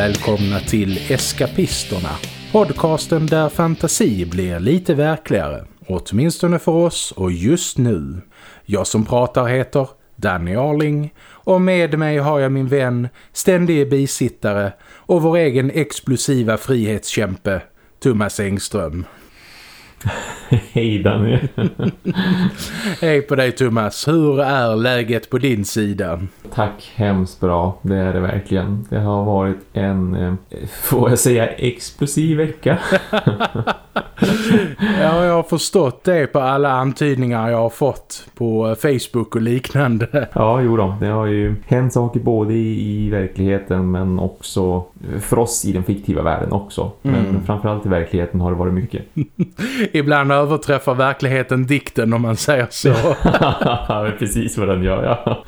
Välkomna till Eskapisterna. Podcasten där fantasi blir lite verkligare. Åtminstone för oss och just nu. Jag som pratar heter Danny Arling och med mig har jag min vän, ständige bisittare och vår egen explosiva frihetskämpe Thomas Engström. Hej Danny. Hej på dig Thomas, hur är läget på din sida? Tack, hemskt bra. Det är det verkligen. Det har varit en, eh, får jag säga, explosiv vecka. ja, jag har förstått det på alla antydningar jag har fått på Facebook och liknande. Ja, jo då. Det har ju hänt saker både i, i verkligheten men också för oss i den fiktiva världen också. Men mm. framförallt i verkligheten har det varit mycket. Ibland överträffar verkligheten dikten om man säger så. Precis vad den gör, ja.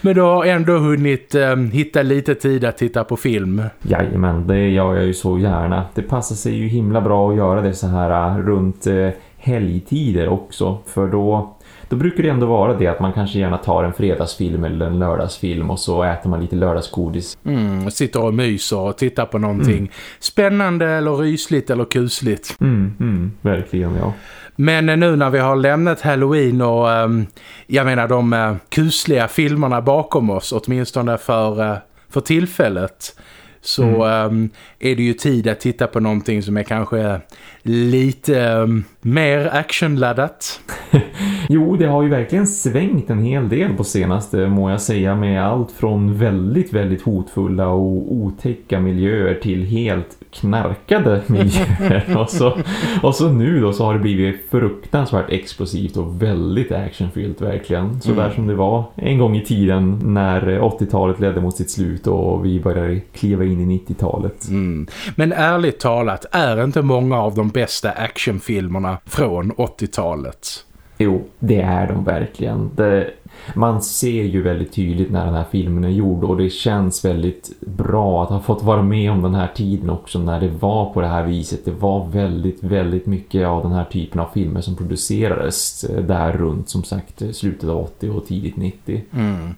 Men du har ändå hunnit eh, hitta lite tid att titta på film. Jajamän, det gör jag ju så gärna. Det passar sig ju himla bra att göra det så här uh, runt uh, helgtider också. För då då brukar det ändå vara det att man kanske gärna tar en fredagsfilm eller en lördagsfilm och så äter man lite lördagsgodis. Mm, sitter och myser och tittar på någonting mm. spännande eller rysligt eller kusligt. Mm, mm, verkligen, ja. Men nu när vi har lämnat Halloween och um, jag menar de uh, kusliga filmerna bakom oss, åtminstone för, uh, för tillfället så mm. um, är det ju tid att titta på någonting som är kanske lite um, mer actionladdat. jo, det har ju verkligen svängt en hel del på senaste må jag säga med allt från väldigt, väldigt hotfulla och otäcka miljöer till helt knarkade miljöer. och, så, och så nu då så har det blivit fruktansvärt explosivt och väldigt actionfyllt verkligen. Så mm. där som det var en gång i tiden när 80-talet ledde mot sitt slut och vi började kliva in i 90-talet. Mm. Men ärligt talat är inte många av de bästa actionfilmerna från 80-talet. Jo, det är de verkligen. Det, man ser ju väldigt tydligt när den här filmen är gjord och det känns väldigt bra att ha fått vara med om den här tiden också när det var på det här viset. Det var väldigt, väldigt mycket av den här typen av filmer som producerades där runt som sagt slutet av 80 och tidigt 90. Mm.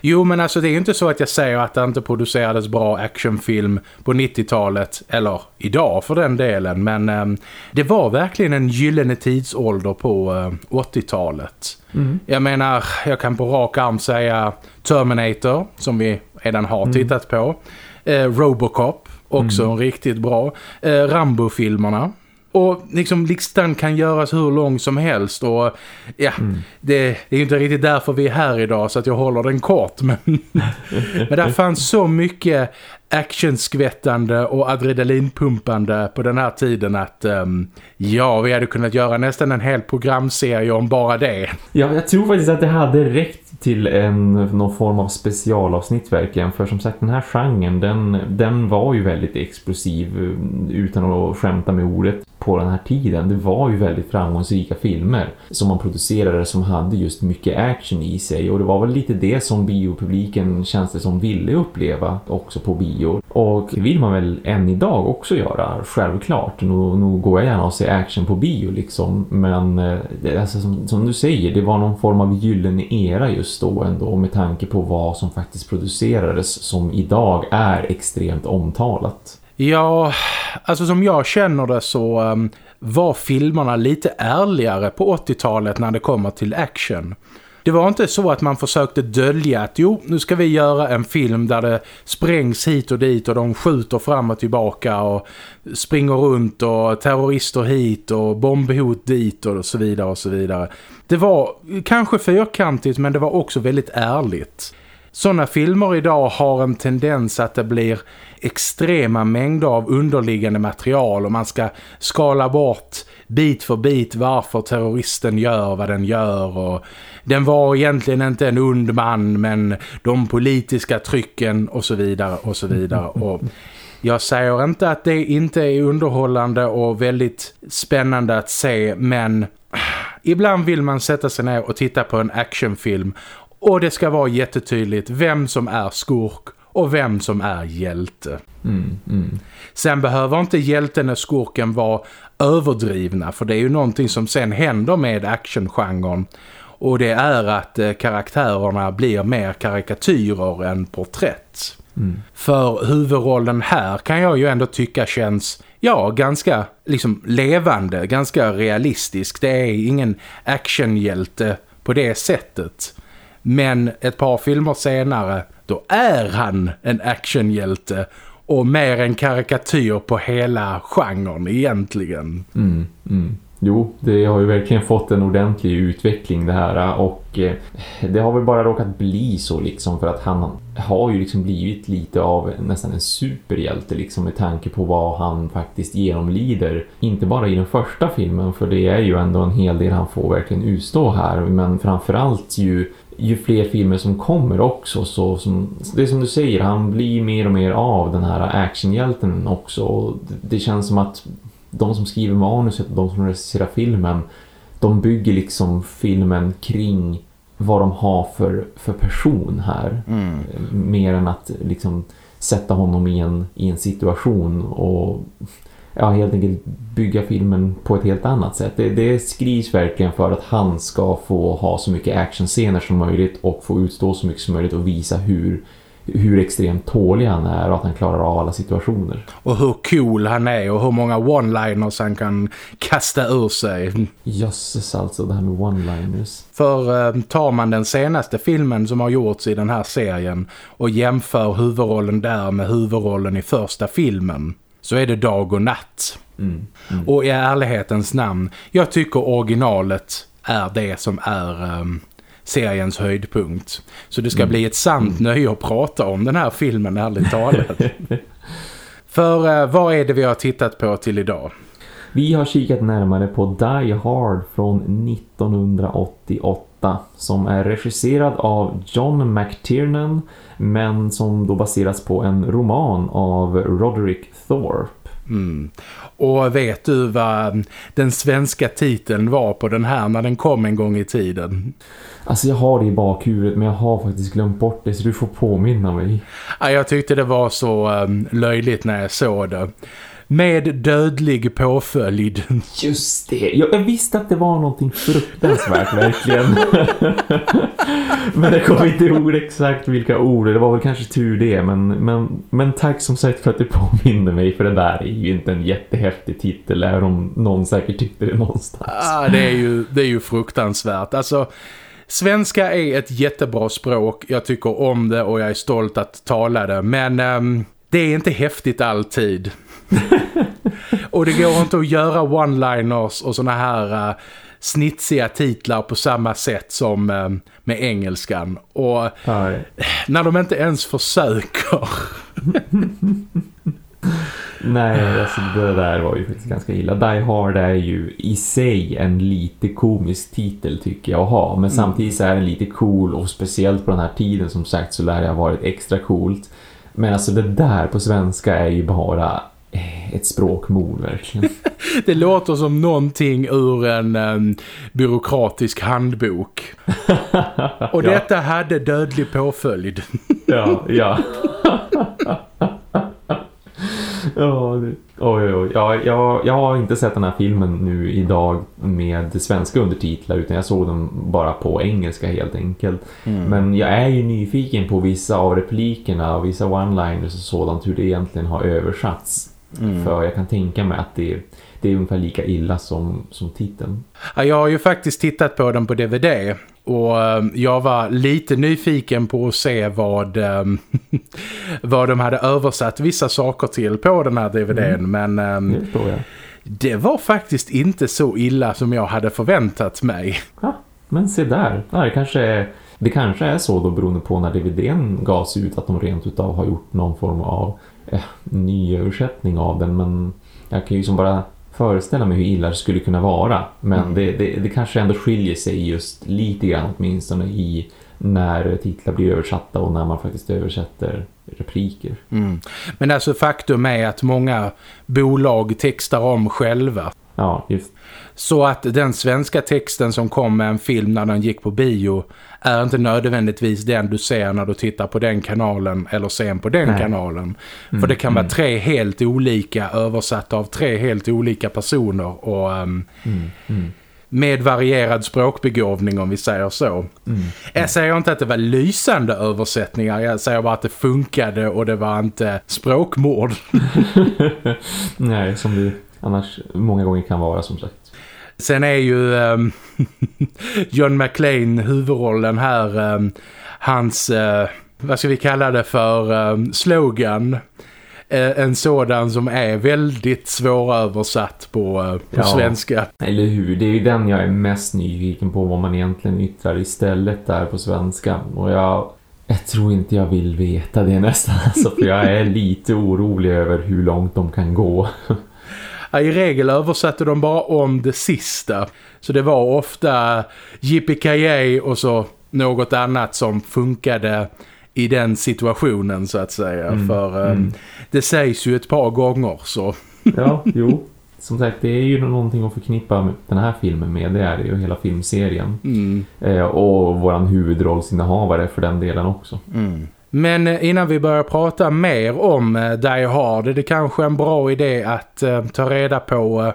Jo, men alltså det är inte så att jag säger att det inte producerades bra actionfilm på 90-talet, eller idag för den delen, men eh, det var verkligen en gyllene tidsålder på eh, 80-talet. Mm. Jag menar, jag kan på rak arm säga Terminator, som vi redan har mm. tittat på, eh, Robocop, också mm. riktigt bra, eh, Rambo-filmerna, och liksom listan kan göras hur lång som helst och ja, mm. det, det, är ju inte riktigt därför vi är här idag så att jag håller den kort. Men, men där fanns så mycket actionskvättande och adrenalinpumpande på den här tiden att um, ja, vi hade kunnat göra nästan en hel programserie om bara det. Ja, jag tror faktiskt att det hade räckt till en, någon form av specialavsnitt verkligen. För som sagt, den här genren, den, den var ju väldigt explosiv eh, utan att skämta med ordet på den här tiden. Det var ju väldigt framgångsrika filmer som man producerade som hade just mycket action i sig. Och det var väl lite det som biopubliken känns det som ville uppleva också på bio. Och det vill man väl än idag också göra, självklart. Nu, nu går jag gärna och ser action på bio liksom. Men eh, alltså, som, som, du säger, det var någon form av gyllene era just då ändå med tanke på vad som faktiskt producerades som idag är extremt omtalat. Ja, alltså som jag känner det så um, var filmerna lite ärligare på 80-talet när det kommer till action. Det var inte så att man försökte dölja att jo, nu ska vi göra en film där det sprängs hit och dit och de skjuter fram och tillbaka och springer runt och terrorister hit och bombhot dit och så vidare och så vidare. Det var kanske fyrkantigt men det var också väldigt ärligt. Sådana filmer idag har en tendens att det blir extrema mängder av underliggande material och man ska skala bort bit för bit varför terroristen gör vad den gör och den var egentligen inte en und man men de politiska trycken och så vidare och så vidare och jag säger inte att det inte är underhållande och väldigt spännande att se men ibland vill man sätta sig ner och titta på en actionfilm och det ska vara jättetydligt vem som är skurk och vem som är hjälte. Mm, mm. Sen behöver inte hjälten och skurken vara överdrivna för det är ju någonting som sen händer med actiongenren. Och det är att eh, karaktärerna blir mer karikatyrer än porträtt. Mm. För huvudrollen här kan jag ju ändå tycka känns ja, ganska liksom levande, ganska realistisk. Det är ingen actionhjälte på det sättet. Men ett par filmer senare, då är han en actionhjälte och mer en karikatyr på hela genren egentligen. Mm, mm. Jo, det har ju verkligen fått en ordentlig utveckling det här och eh, det har väl bara råkat bli så liksom för att han har ju liksom blivit lite av nästan en superhjälte liksom med tanke på vad han faktiskt genomlider. Inte bara i den första filmen för det är ju ändå en hel del han får verkligen utstå här men framförallt ju ju fler filmer som kommer också så som, det är som du säger, han blir mer och mer av den här actionhjälten också och det känns som att de som skriver manuset och de som regisserar filmen de bygger liksom filmen kring vad de har för, för person här. Mm. Mer än att liksom sätta honom i en, i en situation och ja, helt enkelt bygga filmen på ett helt annat sätt. Det, det skrivs verkligen för att han ska få ha så mycket actionscener som möjligt och få utstå så mycket som möjligt och visa hur hur extremt tålig han är och att han klarar av alla situationer. Och hur cool han är och hur många one-liners han kan kasta ur sig. Jösses alltså, det här med one-liners. För eh, tar man den senaste filmen som har gjorts i den här serien och jämför huvudrollen där med huvudrollen i första filmen så är det dag och natt. Mm, mm. Och i ärlighetens namn, jag tycker originalet är det som är um, seriens höjdpunkt. Så det ska Mm. bli ett sant nöje att prata om den här filmen, ärligt talat. För uh, vad är det vi har tittat på till idag? Vi har kikat närmare på Die Hard från 1988 som är regisserad av John McTiernan men som då baseras på en roman av Roderick Thorpe. Mm. Och vet du vad den svenska titeln var på den här när den kom en gång i tiden? Alltså jag har det i bakhuvudet men jag har faktiskt glömt bort det så du får påminna mig. Ja, jag tyckte det var så um, löjligt när jag såg det. Med dödlig påföljd. Just det, jag, jag visste att det var någonting fruktansvärt verkligen. men jag kommer inte ihåg exakt vilka ord, det var väl kanske tur det. Men, men, men tack som sagt för att du påminner mig för det där är ju inte en jättehäftig titel även om någon säkert tyckte det någonstans. Ah, det, är ju, det är ju fruktansvärt. Alltså, svenska är ett jättebra språk. Jag tycker om det och jag är stolt att tala det. Men ehm, det är inte häftigt alltid. och det går inte att göra one-liners och såna här uh, snitsiga titlar på samma sätt som uh, med engelskan. Och Nej. när de inte ens försöker. Nej, alltså det där var ju faktiskt ganska illa. Die Hard är ju i sig en lite komisk titel tycker jag att ha. Men samtidigt så är den lite cool och speciellt på den här tiden som sagt så lär det ha varit extra coolt. Men alltså det där på svenska är ju bara eh, ett språkmord verkligen. Det låter som någonting ur en um, byråkratisk handbok. Och Ja. detta hade dödlig påföljd. Ja, ja. Ja, det- oj, oj. Ja, jag, jag har inte sett den här filmen nu idag med svenska undertitlar utan jag såg den bara på engelska helt enkelt. Men jag är ju nyfiken på vissa av replikerna och vissa one-liners och sådant hur det egentligen har översatts. För jag kan tänka mig att det, det är ungefär lika illa som, som titeln. Ja, jag har ju faktiskt tittat på den på DVD och um, jag var lite nyfiken på att se vad, um, vad de hade översatt vissa saker till på den här DVDn. Men um, Det det var faktiskt inte så illa som jag hade förväntat mig. Ja, men se där. Ja, det, kanske det kanske är så då beroende på när DVDn gavs ut att de rent utav har gjort någon form av eh, nyöversättning av den. Men jag kan ju som bara föreställa mig hur illa det skulle kunna vara. Men det, det, det kanske ändå skiljer sig just lite grann åtminstone i när titlar blir översatta och när man faktiskt översätter repliker. Mm. Men alltså faktum är att många bolag textar om själva. Ja, just. Så att den svenska texten som kom med en film när den gick på bio är inte nödvändigtvis den du ser när du tittar på den kanalen eller sen på den Nej. kanalen. För det kan vara tre helt olika översatta av tre helt olika personer och Mm, mm. med varierad språkbegåvning om vi säger så. Mm. Jag säger inte att det var lysande översättningar, jag säger bara att det funkade och det var inte språkmord. Nej, som det annars många gånger kan vara som sagt. Sen är ju um, John McClane huvudrollen här, um, hans, uh, vad ska vi kalla det för, um, slogan Eh, en sådan som är väldigt svåröversatt på, eh, på ja, svenska. Eller hur, det är ju den jag är mest nyfiken på vad man egentligen yttrar istället där på svenska. Och jag, jag tror inte jag vill veta det nästan, alltså, för jag är lite orolig över hur långt de kan gå. I regel översatte de bara om det sista. Så det var ofta Yippie och så något annat som funkade i den situationen så att säga. Mm, För um, mm. det sägs ju ett par gånger så. ja, jo. Som sagt, det är ju någonting att förknippa den här filmen med. Det är det ju hela filmserien. Mm. Eh, och våran huvudrollsinnehavare för den delen också. Mm. Men eh, innan vi börjar prata mer om eh, Die Hard är det kanske en bra idé att eh, ta reda på eh,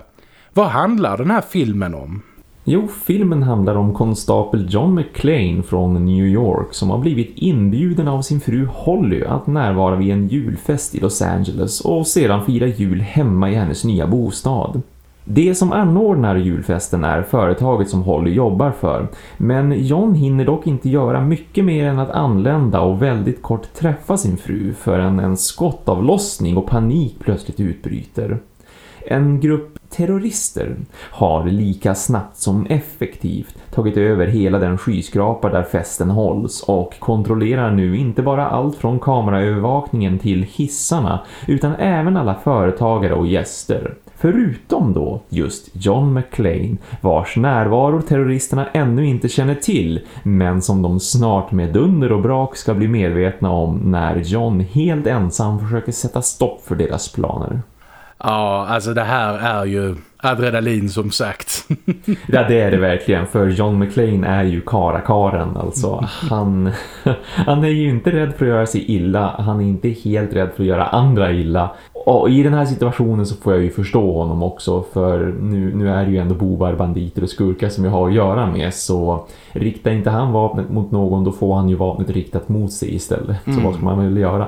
vad handlar den här filmen om? Jo, filmen handlar om konstapel John McClane från New York som har blivit inbjuden av sin fru Holly att närvara vid en julfest i Los Angeles och sedan fira jul hemma i hennes nya bostad. Det som anordnar julfesten är företaget som Holly jobbar för, men John hinner dock inte göra mycket mer än att anlända och väldigt kort träffa sin fru förrän en skottavlossning och panik plötsligt utbryter. En grupp terrorister har lika snabbt som effektivt tagit över hela den skyskrapa där festen hålls och kontrollerar nu inte bara allt från kameraövervakningen till hissarna utan även alla företagare och gäster. Förutom då just John McClane vars närvaro terroristerna ännu inte känner till men som de snart med dunder och brak ska bli medvetna om när John helt ensam försöker sätta stopp för deras planer. Ja, alltså det här är ju adrenalin som sagt. ja, det är det verkligen. För John McClane är ju karakaren. Alltså. Han, han är ju inte rädd för att göra sig illa. Han är inte helt rädd för att göra andra illa. Och i den här situationen så får jag ju förstå honom också. För nu, nu är det ju ändå bovar, banditer och skurkar som jag har att göra med. Så riktar inte han vapnet mot någon då får han ju vapnet riktat mot sig istället. Så mm. vad ska man väl göra?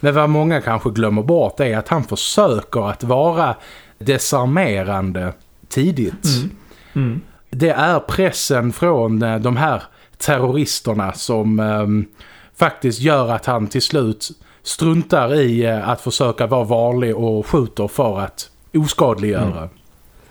Men vad många kanske glömmer bort är att han försöker att vara desarmerande tidigt. Mm. Mm. Det är pressen från eh, de här terroristerna som um, faktiskt gör att han till slut struntar i uh, att försöka vara varlig och skjuter för att oskadliggöra. Mm.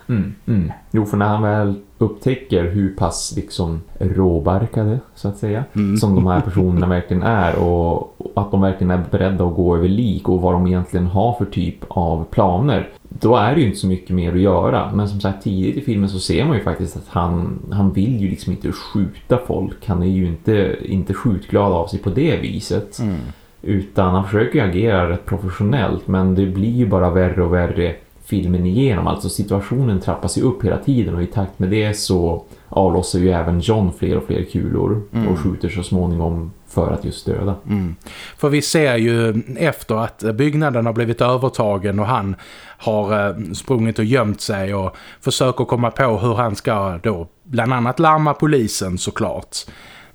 mm. Mm. Jo, för när han väl upptäcker hur pass liksom råbarkade så att säga mm. som de här personerna verkligen är och att de verkligen är beredda att gå över lik och vad de egentligen har för typ av planer då är det ju inte så mycket mer att göra men som sagt tidigt i filmen så ser man ju faktiskt att han, han vill ju liksom inte skjuta folk han är ju inte, inte skjutglad av sig på det viset mm. utan han försöker ju agera rätt professionellt men det blir ju bara värre och värre filmen igenom. Alltså situationen trappas ju upp hela tiden och i takt med det så avlossar ju även John fler och fler kulor mm. och skjuter så småningom för att just döda. Mm. För vi ser ju efter att byggnaden har blivit övertagen och han har eh, sprungit och gömt sig och försöker komma på hur han ska då bland annat larma polisen såklart.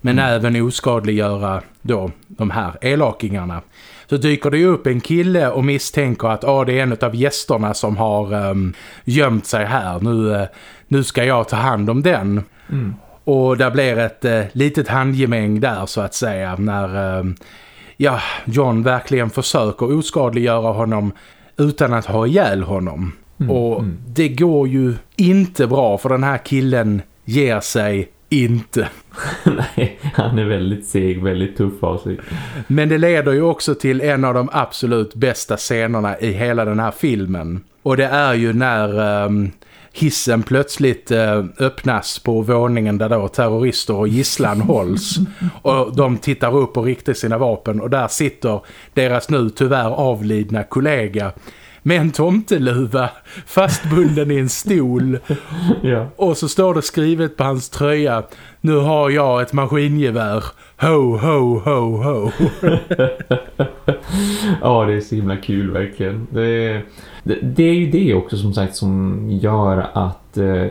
Men mm. även oskadliggöra då de här elakingarna så dyker det upp en kille och misstänker att ah, det är en av gästerna som har um, gömt sig här. Nu, uh, nu ska jag ta hand om den. Mm. Och där blir ett uh, litet handgemäng där så att säga när uh, ja, John verkligen försöker oskadliggöra honom utan att ha ihjäl honom. Mm. Och mm. det går ju inte bra för den här killen ger sig inte. Nej, han är väldigt seg, väldigt tuff av sig. Men det leder ju också till en av de absolut bästa scenerna i hela den här filmen. Och det är ju när um, hissen plötsligt uh, öppnas på våningen där då terrorister och gisslan hålls. Och de tittar upp och riktar sina vapen och där sitter deras nu tyvärr avlidna kollega med en tomteluva fastbunden i en stol. ja. Och så står det skrivet på hans tröja Nu har jag ett maskingevär. Ho, ho, ho, ho. ja, det är så himla kul verkligen. Det, det, det, är ju det också som sagt som gör att eh,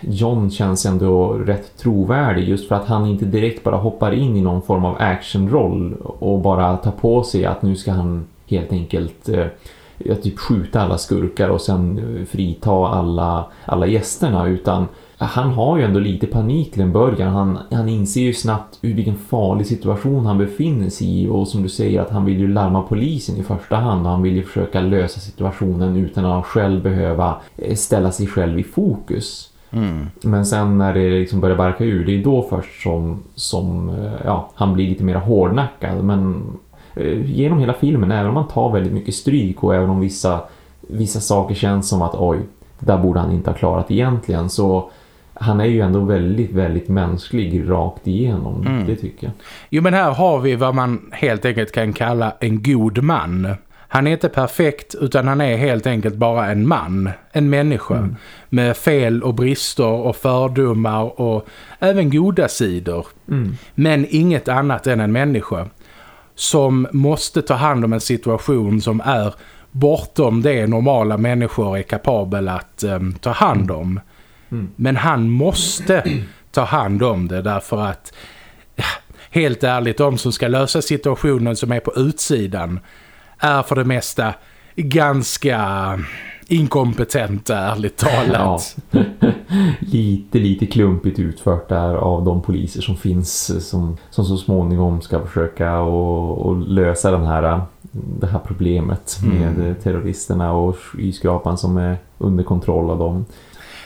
John känns ändå rätt trovärdig just för att han inte direkt bara hoppar in i någon form av actionroll och bara tar på sig att nu ska han helt enkelt eh, typ skjuta alla skurkar och sen eh, frita alla, alla gästerna utan han har ju ändå lite panik till en början. Han, han inser ju snabbt vilken farlig situation han befinner sig i och som du säger att han vill ju larma polisen i första hand och han vill ju försöka lösa situationen utan att själv behöva eh, ställa sig själv i fokus. Mm. Men sen när det liksom börjar barka ur, det är då först som, som ja, han blir lite mer hårdnackad. Men Eh, genom hela filmen, även om man tar väldigt mycket stryk och även om vissa, vissa saker känns som att oj, det där borde han inte ha klarat egentligen så han är ju ändå väldigt, väldigt mänsklig rakt igenom, mm. det tycker jag. Jo men här har vi vad man helt enkelt kan kalla en god man. Han är inte perfekt utan han är helt enkelt bara en man, en människa mm. med fel och brister och fördomar och även goda sidor. Mm. Men inget annat än en människa som måste ta hand om en situation som är bortom det normala människor är kapabel att um, ta hand om. Mm. Men han måste ta hand om det därför att helt ärligt, de som ska lösa situationen som är på utsidan är för det mesta ganska inkompetenta, ärligt talat. Ja. lite, lite klumpigt utfört där av de poliser som finns som, som så småningom ska försöka och, och lösa den här, det här problemet med mm. terroristerna och skyskrapan som är under kontroll av dem.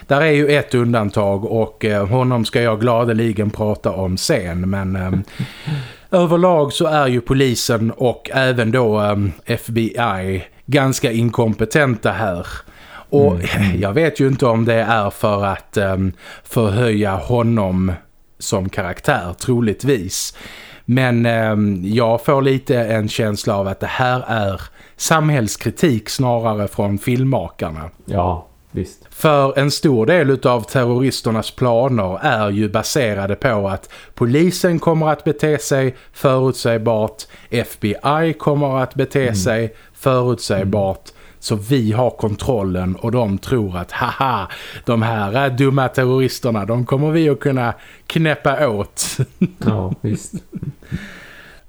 Där är ju ett undantag och eh, honom ska jag gladeligen prata om sen men eh, överlag så är ju polisen och även då eh, FBI ganska inkompetenta här. Och mm. jag vet ju inte om det är för att um, förhöja honom som karaktär, troligtvis. Men um, jag får lite en känsla av att det här är samhällskritik snarare från filmmakarna. Ja, visst. För en stor del av terroristernas planer är ju baserade på att polisen kommer att bete sig förutsägbart, FBI kommer att bete mm. sig förutsägbart mm. Så vi har kontrollen och de tror att haha, de här dumma terroristerna de kommer vi att kunna knäppa åt. Ja, visst.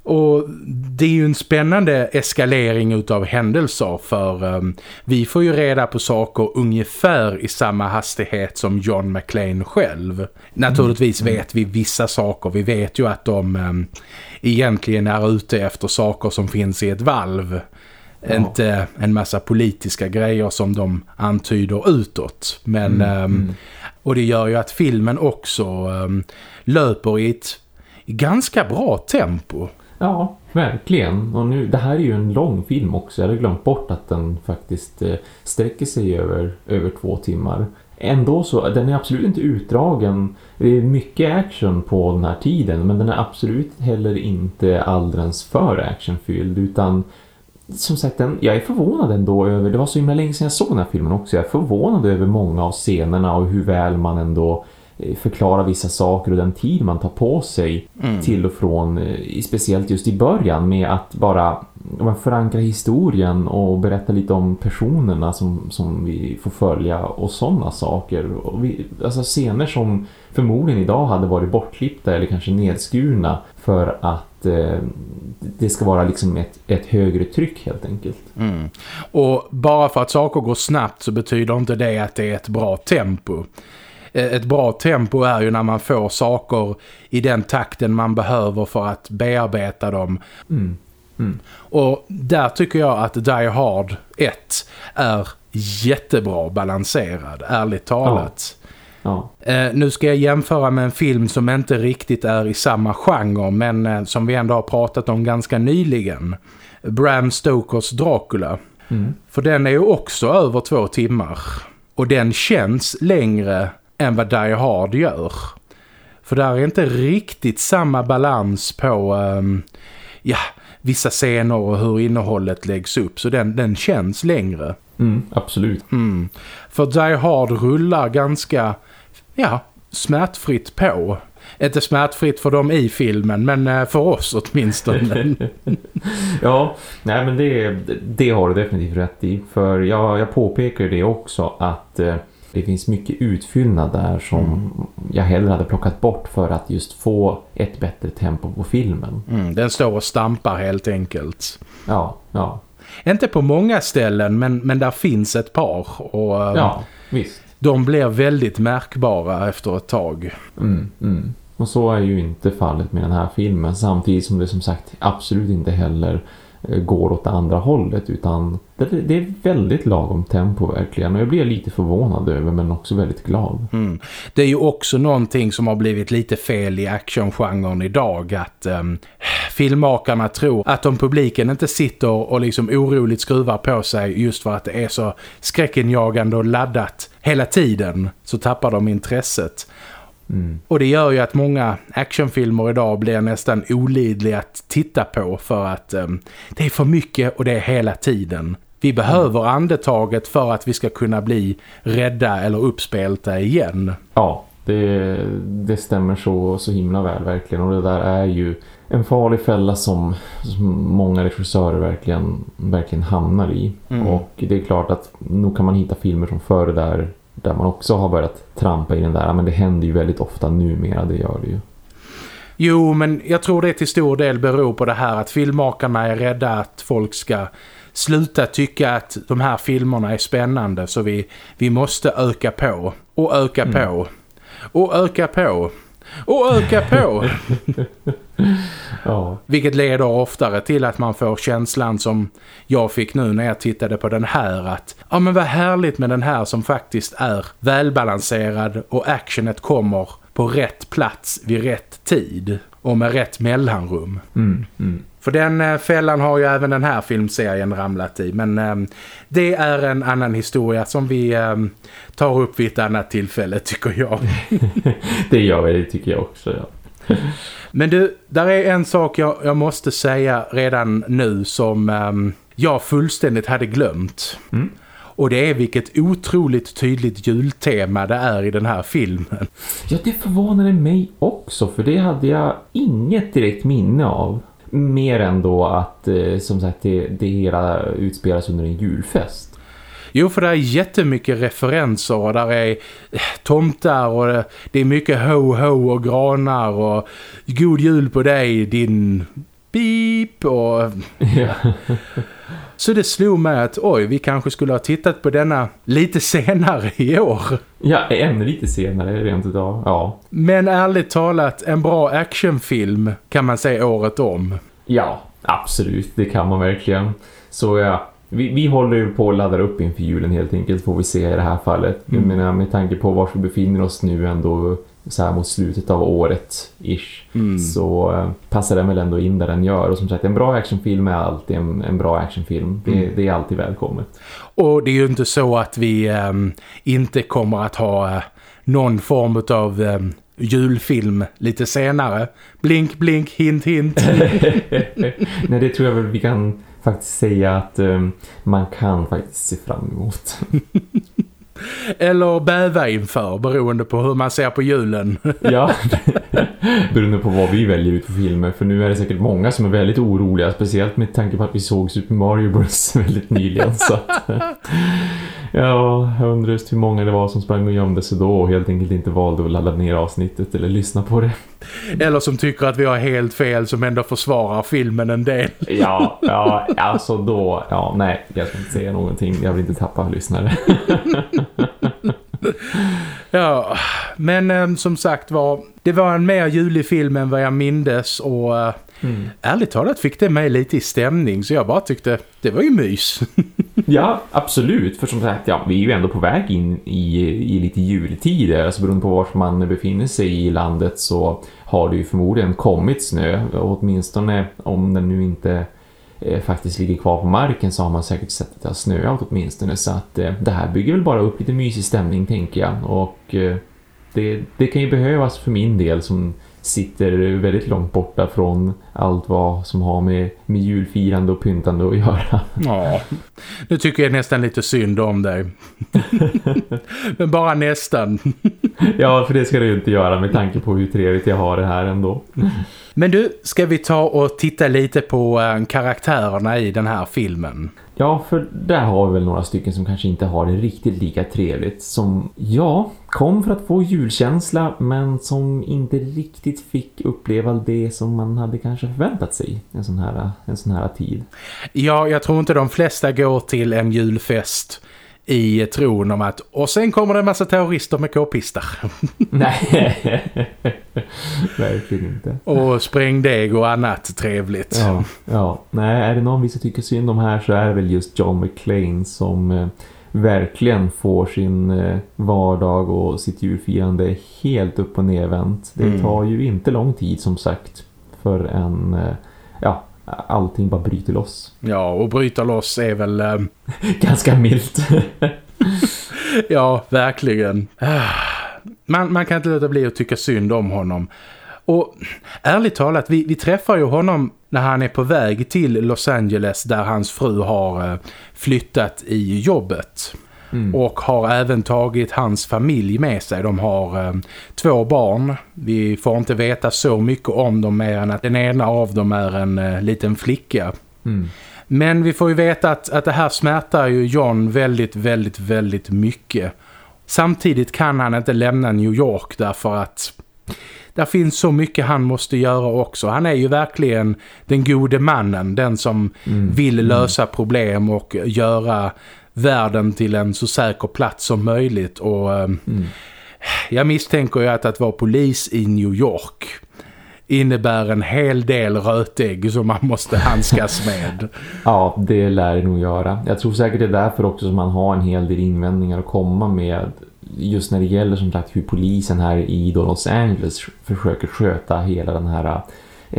Och det är ju en spännande eskalering utav händelser för um, vi får ju reda på saker ungefär i samma hastighet som John McClane själv. Naturligtvis mm. vet vi vissa saker. Vi vet ju att de um, egentligen är ute efter saker som finns i ett valv. Ja. Inte en massa politiska grejer som de antyder utåt. Men, mm, um, mm. Och det gör ju att filmen också um, löper i ett ganska bra tempo. Ja, verkligen. Och nu, det här är ju en lång film också. Jag hade glömt bort att den faktiskt eh, sträcker sig över, över två timmar. Ändå så, den är absolut inte utdragen. Det är mycket action på den här tiden. Men den är absolut heller inte alldeles för actionfylld. Utan som sagt, den, jag är förvånad ändå över, det var så himla länge sedan jag såg den här filmen också, jag är förvånad över många av scenerna och hur väl man ändå eh, förklarar vissa saker och den tid man tar på sig mm. till och från, eh, speciellt just i början med att bara förankra historien och berätta lite om personerna som, som vi får följa och sådana saker. Och vi, alltså scener som förmodligen idag hade varit bortklippta eller kanske nedskurna för att eh, det ska vara liksom ett, ett högre tryck helt enkelt. Mm. Och bara för att saker går snabbt så betyder inte det att det är ett bra tempo. Eh, ett bra tempo är ju när man får saker i den takten man behöver för att bearbeta dem. Mm. Mm. Och där tycker jag att Die Hard 1 är jättebra balanserad, ärligt talat. Ja. Ja. Eh, nu ska jag jämföra med en film som inte riktigt är i samma genre men eh, som vi ändå har pratat om ganska nyligen. Bram Stokers Dracula. Mm. För den är ju också över två timmar. Och den känns längre än vad Die Hard gör. För där är inte riktigt samma balans på um, ja, vissa scener och hur innehållet läggs upp. Så den, den känns längre. Mm, absolut. Mm. För Die Hard rullar ganska ja, smärtfritt på. Inte smärtfritt för dem i filmen, men eh, för oss åtminstone. ja, nej men det, det har du definitivt rätt i. För jag, jag påpekar det också att eh, det finns mycket utfyllnad där som mm. jag hellre hade plockat bort för att just få ett bättre tempo på filmen. Mm, den står och stampar helt enkelt. Ja, ja. Inte på många ställen men, men där finns ett par. Och, ja, visst. De blir väldigt märkbara efter ett tag. Mm, mm. Och så är ju inte fallet med den här filmen samtidigt som det som sagt absolut inte heller Eh, Eh, går åt det andra hållet utan det, är väldigt lagom tempo verkligen och jag blir lite förvånad över men också väldigt glad. Mm. Det är ju också någonting som har blivit lite fel i actiongenren idag att um, filmmakarna tror att om publiken inte sitter och liksom oroligt skruvar på sig just för att det är så skräckenjagande och laddat hela tiden så tappar de intresset. Mm. Och det gör ju att många actionfilmer idag blir nästan olidliga att titta på för att um, det är för mycket och det är hela tiden. Vi behöver andetaget för att vi ska kunna bli rädda eller uppspelta igen. Ja, det, det stämmer så, så himla väl verkligen. Och det där är ju en farlig fälla som, som många regissörer verkligen, verkligen hamnar i. Mm. Och det är klart att nog kan man hitta filmer som före där där man också har börjat trampa i den där. Men det händer ju väldigt ofta numera, det gör det ju. Jo, men jag tror det till stor del beror på det här att filmmakarna är rädda att folk ska sluta tycka att de här filmerna är spännande så vi, vi måste öka på och öka mm. på och öka på och öka på. ja. Vilket leder oftare till att man får känslan som jag fick nu när jag tittade på den här att ja men vad härligt med den här som faktiskt är välbalanserad och actionet kommer på rätt plats vid rätt tid och med rätt mellanrum. Mm, mm. För den äh, fällan har ju även den här filmserien ramlat i. Men äh, det är en annan historia som vi äh, tar upp vid ett annat tillfälle tycker jag. det gör vi, det tycker jag också, ja. Men du, där är en sak jag, jag måste säga redan nu som um, jag fullständigt hade glömt. Mm. Och det är vilket otroligt tydligt jultema det är i den här filmen. Ja, det förvånade mig också för det hade jag inget direkt minne av. Mer än då att eh, som sagt det, det hela utspelas under en julfest. Jo, för det är jättemycket referenser och där är eh, tomtar och det är mycket ho-ho och granar och god jul på dig din beep och... Ja. Så det slog mig att oj, vi kanske skulle ha tittat på denna lite senare i år. Ja, ännu lite senare rent idag, ja. Men ärligt talat, en bra actionfilm kan man säga året om. Ja, absolut, det kan man verkligen. Så ja, vi, vi håller ju på att ladda upp inför julen helt enkelt får vi se i det här fallet. Mm. Jag menar med tanke på var vi befinner oss nu ändå så här mot slutet av året ish mm. så uh, passar den väl ändå in där den gör och som sagt en bra actionfilm är alltid en, en bra actionfilm det, mm. det, är alltid välkommet och det är ju inte så att vi um, inte kommer att ha uh, någon form av um, julfilm lite senare blink blink hint hint nej det tror jag väl vi kan faktiskt säga att um, man kan faktiskt se fram emot. Eller bäva inför, beroende på hur man ser på julen. ja, beroende på vad vi väljer ut för filmer. För nu är det säkert många som är väldigt oroliga, speciellt med tanke på att vi såg Super Mario Bros. väldigt nyligen. så att, Ja, jag undrar just hur många det var som sprang och gömde sig då och helt enkelt inte valde att ladda ner avsnittet eller lyssna på det. Eller som tycker att vi har helt fel som ändå försvarar filmen en del. Ja, ja alltså då, ja nej, jag ska inte säga någonting. Jag vill inte tappa lyssnare. ja, men äm, som sagt var, det var en mer julig film än vad jag mindes och äh, mm. ärligt talat fick det mig lite i stämning så jag bara tyckte det var ju mys. ja, absolut. För som sagt, ja, vi är ju ändå på väg in i, i lite jultider. Alltså beroende på var man befinner sig i landet så har det ju förmodligen kommit snö. Åtminstone om den nu inte eh, Eh, faktiskt ligger kvar på marken så har man säkert sett att det har snöat åtminstone. Så att eh, det här bygger väl bara upp lite mysig stämning tänker jag. Och eh, det, det kan ju behövas för min del som sitter väldigt långt borta från allt vad som har med, med julfirande och pyntande att göra. Ja, nu tycker jag nästan lite synd om dig. Men bara nästan. ja, för det ska du inte göra med tanke på hur trevligt jag har det här ändå. Men du, ska vi ta och titta lite på äh, karaktärerna i den här filmen? Ja, för där har vi väl några stycken som kanske inte har det riktigt lika trevligt. Som, ja, kom för att få julkänsla men som inte riktigt fick uppleva det som man hade kanske förväntat sig en sån här, en sån här tid. Ja, jag tror inte de flesta går till en julfest i tron om att och sen kommer det en massa terrorister med k-pistar. Nej, verkligen inte. Och sprängdeg och annat trevligt. Ja, ja, nej, är det någon vi ska tycka synd om här så är det väl just John McClane som eh, verkligen får sin eh, vardag och sitt julfirande helt upp och nedvänt. Det mm. tar ju inte lång tid som sagt för en, eh, ja, allting bara bryter loss. Ja, och bryta loss är väl... Äh... Ganska milt. ja, verkligen. Man, man kan inte låta bli att tycka synd om honom. Och ärligt talat, vi, vi träffar ju honom när han är på väg till Los Angeles där hans fru har eh, flyttat i jobbet. Mm. Och har även tagit hans familj med sig. De har eh, två barn. Vi får inte veta så mycket om dem mer än att den ena av dem är en eh, liten flicka. Mm. Men vi får ju veta att, att det här smärtar ju John väldigt, väldigt, väldigt mycket. Samtidigt kan han inte lämna New York därför att där finns så mycket han måste göra också. Han är ju verkligen den gode mannen, den som mm. vill mm. lösa problem och göra världen till en så säker plats som möjligt. Och ehm, mm. jag misstänker ju att att vara polis i New York innebär en hel del rötägg som man måste handskas med. ja, det lär det nog göra. Jag tror säkert det är därför också som man har en hel del invändningar att komma med just när det gäller som sagt hur polisen här i Los Angeles försöker sköta hela den här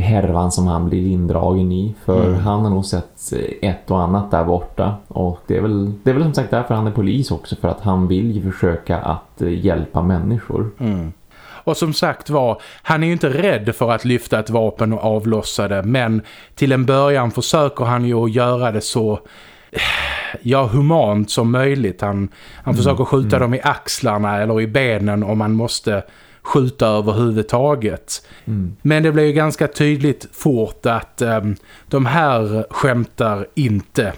härvan som han blir indragen i. För mm. han har nog sett ett och annat där borta. Och det är, väl, det är väl som sagt därför han är polis också. För att han vill ju försöka att hjälpa människor. Mm. Och som sagt var, han är ju inte rädd för att lyfta ett vapen och avlossa det. Men till en början försöker han ju att göra det så ja, humant som möjligt. Han, han mm. försöker skjuta mm. dem i axlarna eller i benen om man måste skjuta överhuvudtaget. Mm. Men det blev ju ganska tydligt fort att um, de här skämtar inte.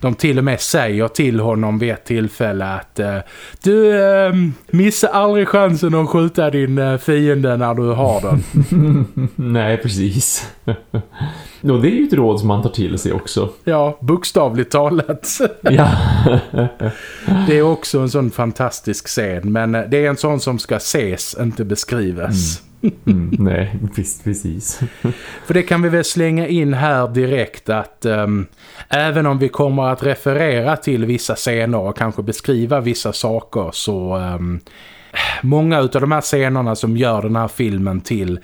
De till och med säger till honom vid ett tillfälle att uh, du uh, missar aldrig chansen att skjuta din uh, fiende när du har den. Nej, precis. Och det är ju ett råd som man tar till sig också. Ja, bokstavligt talat. ja. det är också en sån fantastisk scen. Men det är en sån som ska ses, inte beskrivas. Mm. Mm, nej, precis. För det kan vi väl slänga in här direkt att um, även om vi kommer att referera till vissa scener och kanske beskriva vissa saker så um, många av de här scenerna som gör den här filmen till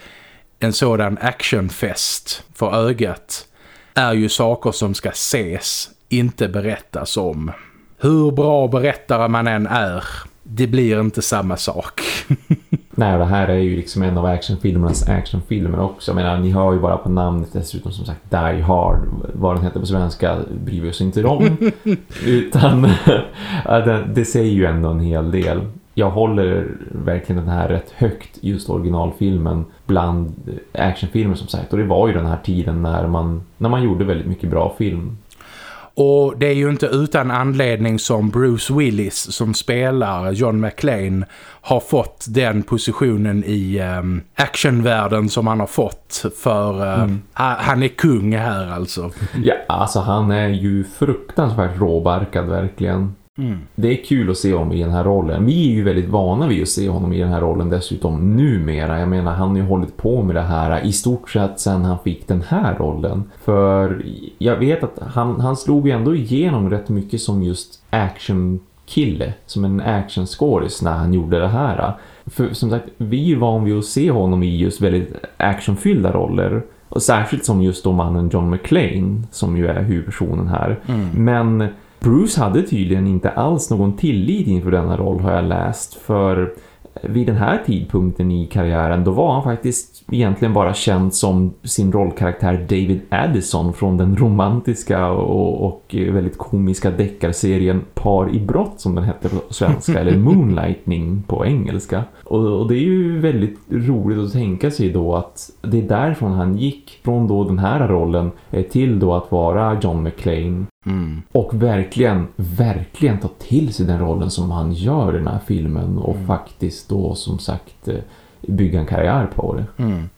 en sådan actionfest för ögat är ju saker som ska ses, inte berättas om. Hur bra berättare man än är, det blir inte samma sak. Nej, det här är ju liksom en av actionfilmernas actionfilmer också. Jag menar, ni hör ju bara på namnet dessutom som sagt Die Hard. Vad den heter på svenska bryr vi oss inte om. Utan det säger ju ändå en hel del jag håller verkligen den här rätt högt just originalfilmen bland actionfilmer som sagt. Och det var ju den här tiden när man, när man gjorde väldigt mycket bra film. Och det är ju inte utan anledning som Bruce Willis som spelar John McClane har fått den positionen i um, actionvärlden som han har fått för uh, mm. han är kung här alltså. Ja, alltså han är ju fruktansvärt råbarkad verkligen. Mm. Det är kul att se honom i den här rollen. Vi är ju väldigt vana vid att se honom i den här rollen dessutom numera. Jag menar, han har ju hållit på med det här i stort sett sedan han fick den här rollen. För jag vet att han, han slog ju ändå igenom rätt mycket som just actionkille. Som en actionskådis när han gjorde det här. För som sagt, vi är ju van vid att se honom i just väldigt actionfyllda roller. Och särskilt som just då mannen John McClane som ju är huvudpersonen här. Mm. Men Bruce hade tydligen inte alls någon tillit inför denna roll har jag läst för vid den här tidpunkten i karriären då var han faktiskt egentligen bara känd som sin rollkaraktär David Addison från den romantiska och, och väldigt komiska deckarserien Par i brott som den hette på svenska eller Moonlightning på engelska. Och, och, det är ju väldigt roligt att tänka sig då att det är därifrån han gick från då den här rollen eh, till då att vara John McClane Mm. och verkligen, verkligen ta till sig den rollen som han gör i den här filmen och Mm. faktiskt då som sagt eh, bygga en karriär på det. Mm.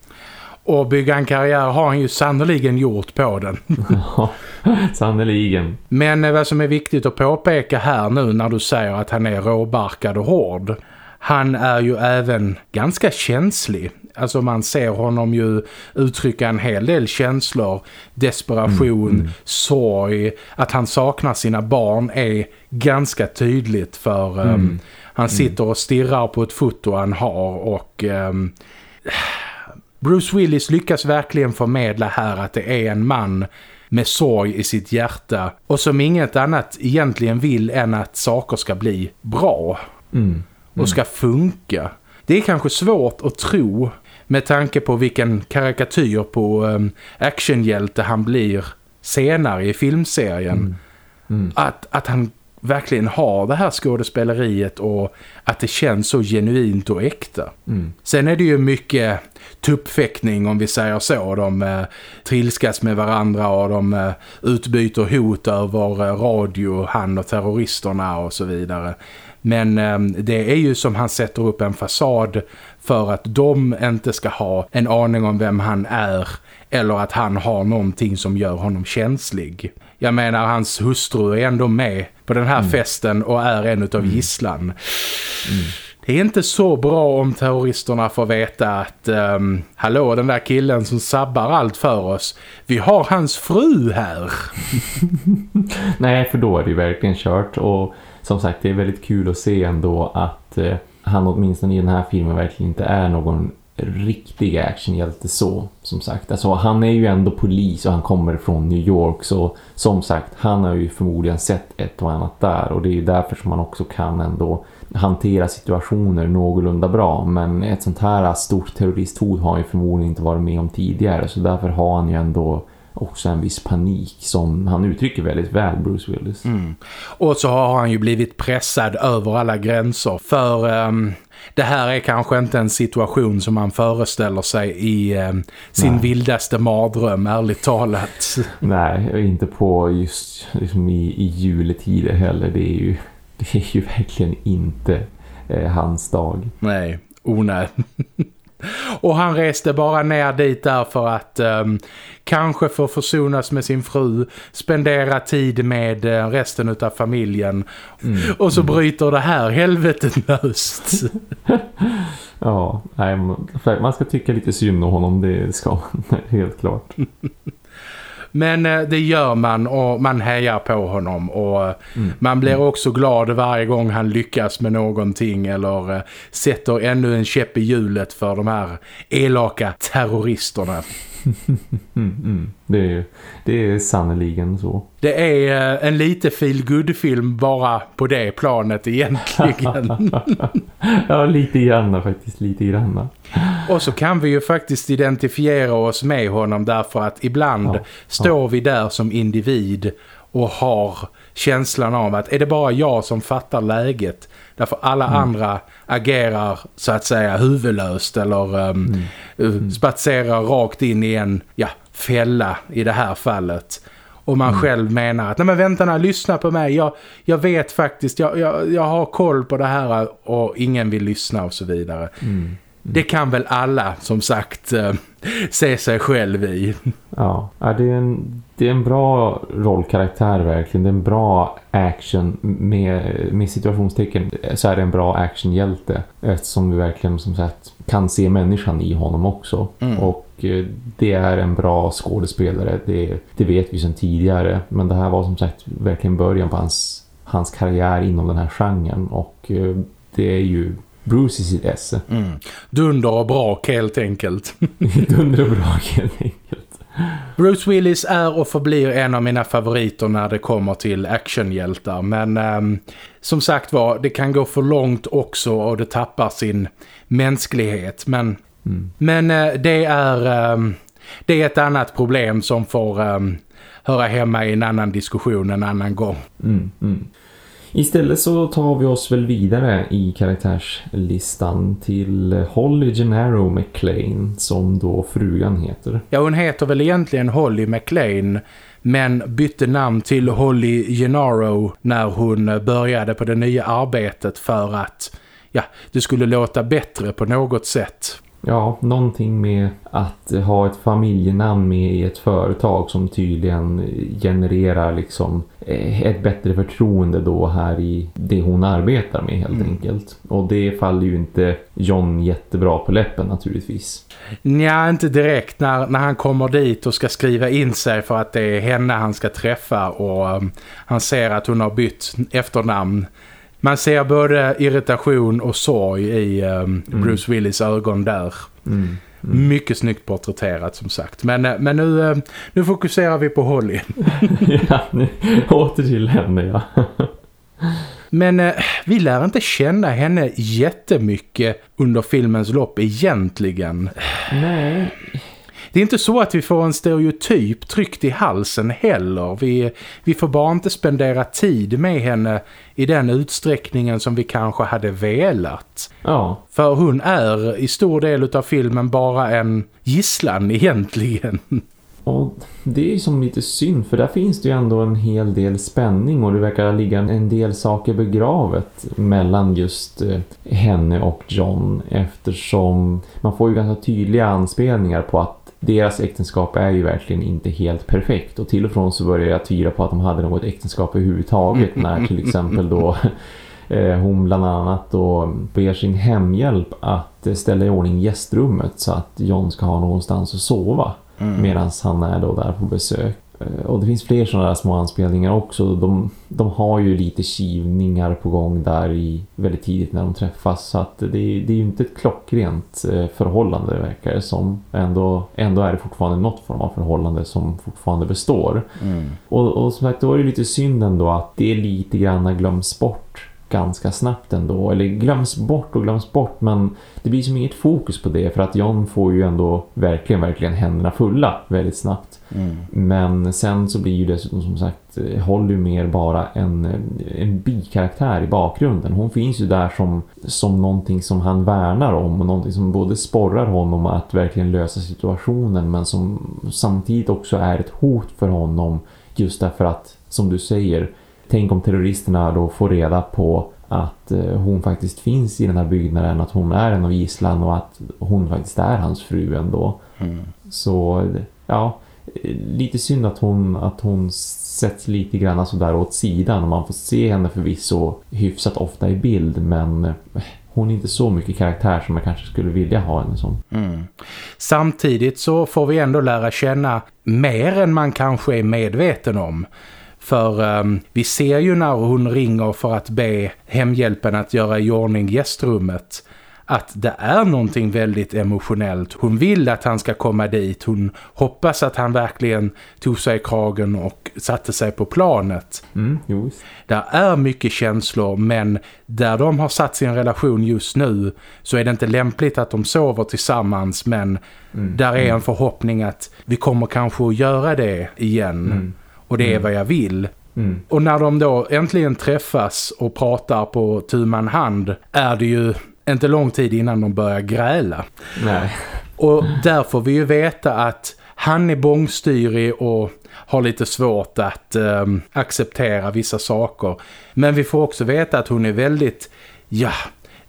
Och bygga en karriär har han ju sannoliken gjort på den. Ja, sannoliken. Men eh, vad som är viktigt att påpeka här nu när du säger att han är råbarkad och hård. Han är ju även ganska känslig. Alltså man ser honom ju uttrycka en hel del känslor. Desperation, Mm, mm. sorg, att han saknar sina barn är ganska tydligt för ehm, Mm. han sitter och stirrar på ett foto han har och ehm, Bruce Willis lyckas verkligen förmedla här att det är en man med sorg i sitt hjärta och som inget annat egentligen vill än att saker ska bli bra Mm. Och ska funka. Det är kanske svårt att tro med tanke på vilken karikatyr på um, actionhjälte han blir senare i filmserien. Mm. Att, att han verkligen har det här skådespeleriet och att det känns så genuint och äkta. Mm. Sen är det ju mycket tuppfäktning om vi säger så. De eh, trilskas med varandra och de eh, utbyter hot över eh, radio, han och terroristerna och så vidare. Men eh, det är ju som han sätter upp en fasad för att de inte ska ha en aning om vem han är eller att han har någonting som gör honom känslig. Jag menar, hans hustru är ändå med på den här festen och är en utav gisslan. Det är inte så bra om terroristerna får veta att ehm, hallå, den där killen som sabbar allt för oss. Vi har hans fru här. Nej, för då är det ju verkligen kört och som sagt det är väldigt kul att se ändå att eh, han åtminstone i den här filmen verkligen inte är någon riktig actionhjälte så som sagt. Alltså han är ju ändå polis och han kommer från New York så som sagt han har ju förmodligen sett ett och annat där och det är ju därför som man också kan ändå hantera situationer någorlunda bra men ett sånt här stort terroristhot har han ju förmodligen inte varit med om tidigare så därför har han ju ändå också en viss panik som han uttrycker väldigt väl Bruce Willis. Mm. Och så har han ju blivit pressad över alla gränser. För ehm, det här är kanske inte en situation som man föreställer sig i ehm, sin Nej. vildaste mardröm, ärligt talat. Nej, inte på just liksom i, i juletider heller. Det är ju, det är ju verkligen inte eh, hans dag. Nej, oh nej. Och han reste bara ner dit där för att ehm, kanske få försonas med sin fru, spendera tid med eh, resten av familjen. Och så bryter det här helvetet löst. Ja, nej, man ska tycka lite synd om honom, det ska man helt klart. Men eh, det gör man och man hejar på honom och eh, man blir också glad varje gång han lyckas med någonting eller eh, sätter ännu en käpp i hjulet för de här elaka terroristerna. Mm, mm. Det, är, det är sannoliken så. Det är en lite feel good film bara på det planet egentligen. Ja, lite grann faktiskt, lite grann. Och så kan vi ju faktiskt identifiera oss med honom därför att ibland Ja, står vi där som individ och har känslan av att är det bara jag som fattar läget? Därför alla andra agerar så att säga huvudlöst eller um, uh, spatserar rakt in i en ja, fälla i det här fallet. Och man själv menar att nej men vänta nu, lyssna på mig. Jag, jag vet faktiskt, jag, jag, jag har koll på det här och ingen vill lyssna och så vidare. Det kan väl alla som sagt eh, se sig själv i. Ja, det, är en, det är en bra rollkaraktär verkligen. Det är en bra action med, med situationstecken. Så är det en bra actionhjälte. Eftersom vi verkligen som sagt kan se människan i honom också. Och eh, det är en bra skådespelare. Det, det vet vi sedan tidigare. Men det här var som sagt verkligen början på hans, hans karriär inom den här genren. Och eh, det är ju Bruce i sitt esse. Dunder och brak helt enkelt. Dunder och bra helt enkelt. Bruce Willis är och förblir en av mina favoriter när det kommer till actionhjältar. Men um, som sagt var, det kan gå för långt också och det tappar sin mänsklighet. Men, mm. men uh, det är... Um, det är ett annat problem som får um, höra hemma i en annan diskussion en annan gång. Mm, mm. Istället så tar vi oss väl vidare i karaktärslistan till Holly Gennaro McLean som då frugan heter. Ja, hon heter väl egentligen Holly McLean men bytte namn till Holly Gennaro när hon började på det nya arbetet för att ja, det skulle låta bättre på något sätt. Ja, någonting med att ha ett familjenamn med i ett företag som tydligen genererar liksom ett bättre förtroende då här i det hon arbetar med helt mm. enkelt. Och det faller ju inte John jättebra på läppen naturligtvis. Nej, inte direkt när, när han kommer dit och ska skriva in sig för att det är henne han ska träffa och um, han ser att hon har bytt efternamn man ser både irritation och sorg i um, mm. Bruce Willis ögon där. Mm. Mm. Mycket snyggt porträtterat som sagt. Men, eh, men nu, eh, nu fokuserar vi på Holly. ja, nu, åter till henne, ja. Men eh, vi lär inte känna henne jättemycket under filmens lopp egentligen. Nej, det är inte så att vi får en stereotyp tryckt i halsen heller. Vi, vi får bara inte spendera tid med henne i den utsträckningen som vi kanske hade velat. Ja. För hon är i stor del av filmen bara en gisslan egentligen. Och det är som lite synd för där finns det ju ändå en hel del spänning och det verkar ligga en del saker begravet mellan just eh, henne och John eftersom man får ju ganska tydliga anspelningar på att deras äktenskap är ju verkligen inte helt perfekt och till och från så börjar jag tvivla på att de hade något äktenskap överhuvudtaget när till exempel då eh, hon bland annat då ber sin hemhjälp att ställa i ordning gästrummet så att John ska ha någonstans att sova mm. medan han är då där på besök. Eh, och det finns fler sådana små anspelningar också. De, de har ju lite kivningar på gång där i väldigt tidigt när de träffas. Så att det, det är ju inte ett klockrent eh, förhållande verkar det som. Ändå, ändå är det fortfarande något form av förhållande som fortfarande består. Mm. Och, och som sagt, då är det lite synd ändå att det lite grann glöms bort ganska snabbt ändå. Eller glöms bort och glöms bort men det blir som inget fokus på det för att John får ju ändå verkligen, verkligen händerna fulla väldigt snabbt. Mm. Men sen så blir ju dessutom som sagt Holly mer bara en, en bikaraktär i bakgrunden. Hon finns ju där som, som någonting som han värnar om och någonting som både sporrar honom att verkligen lösa situationen men som samtidigt också är ett hot för honom just därför att, som du säger, Tänk om terroristerna då får reda på att eh, hon faktiskt finns i den här byggnaden, att hon är en av gisslan och att hon faktiskt är hans fru ändå. Mm. Så ja, lite synd att hon, att hon sätts lite grann sådär åt sidan och man får se henne förvisso hyfsat ofta i bild men eh, hon är inte så mycket karaktär som man kanske skulle vilja ha henne som. Mm. Samtidigt så får vi ändå lära känna mer än man kanske är medveten om. För um, vi ser ju när hon ringer för att be hemhjälpen att göra i ordning gästrummet att det är någonting väldigt emotionellt. Hon vill att han ska komma dit. Hon hoppas att han verkligen tog sig i kragen och satte sig på planet. Mm, just. Där är mycket känslor men där de har satt sin relation just nu så är det inte lämpligt att de sover tillsammans men mm, där är mm. en förhoppning att vi kommer kanske att göra det igen. Och det är mm. vad jag vill. Mm. Och när de då äntligen träffas och pratar på tuman hand är det ju inte lång tid innan de börjar gräla. Nej. Och där får vi ju veta att han är bångstyrig och har lite svårt att eh, acceptera vissa saker. Men vi får också veta att hon är väldigt, ja,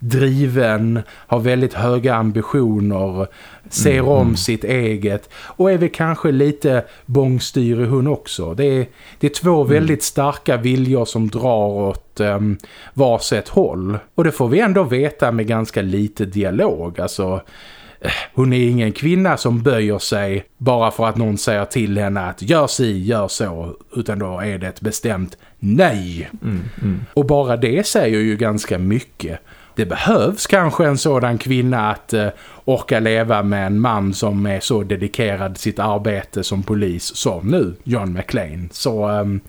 driven, har väldigt höga ambitioner, ser mm. om mm. sitt eget och är väl kanske lite bångstyrig hon också. Det är, det är två mm. väldigt starka viljor som drar åt um, varsitt håll. Och det får vi ändå veta med ganska lite dialog. Alltså, eh, hon är ingen kvinna som böjer sig bara för att någon säger till henne att gör si, gör så. Utan då är det ett bestämt nej. Mm, mm. Och bara det säger ju ganska mycket. Det behövs kanske en sådan kvinna att eh, orka leva med en man som är så dedikerad sitt arbete som polis som nu John McClane. Så um, mm,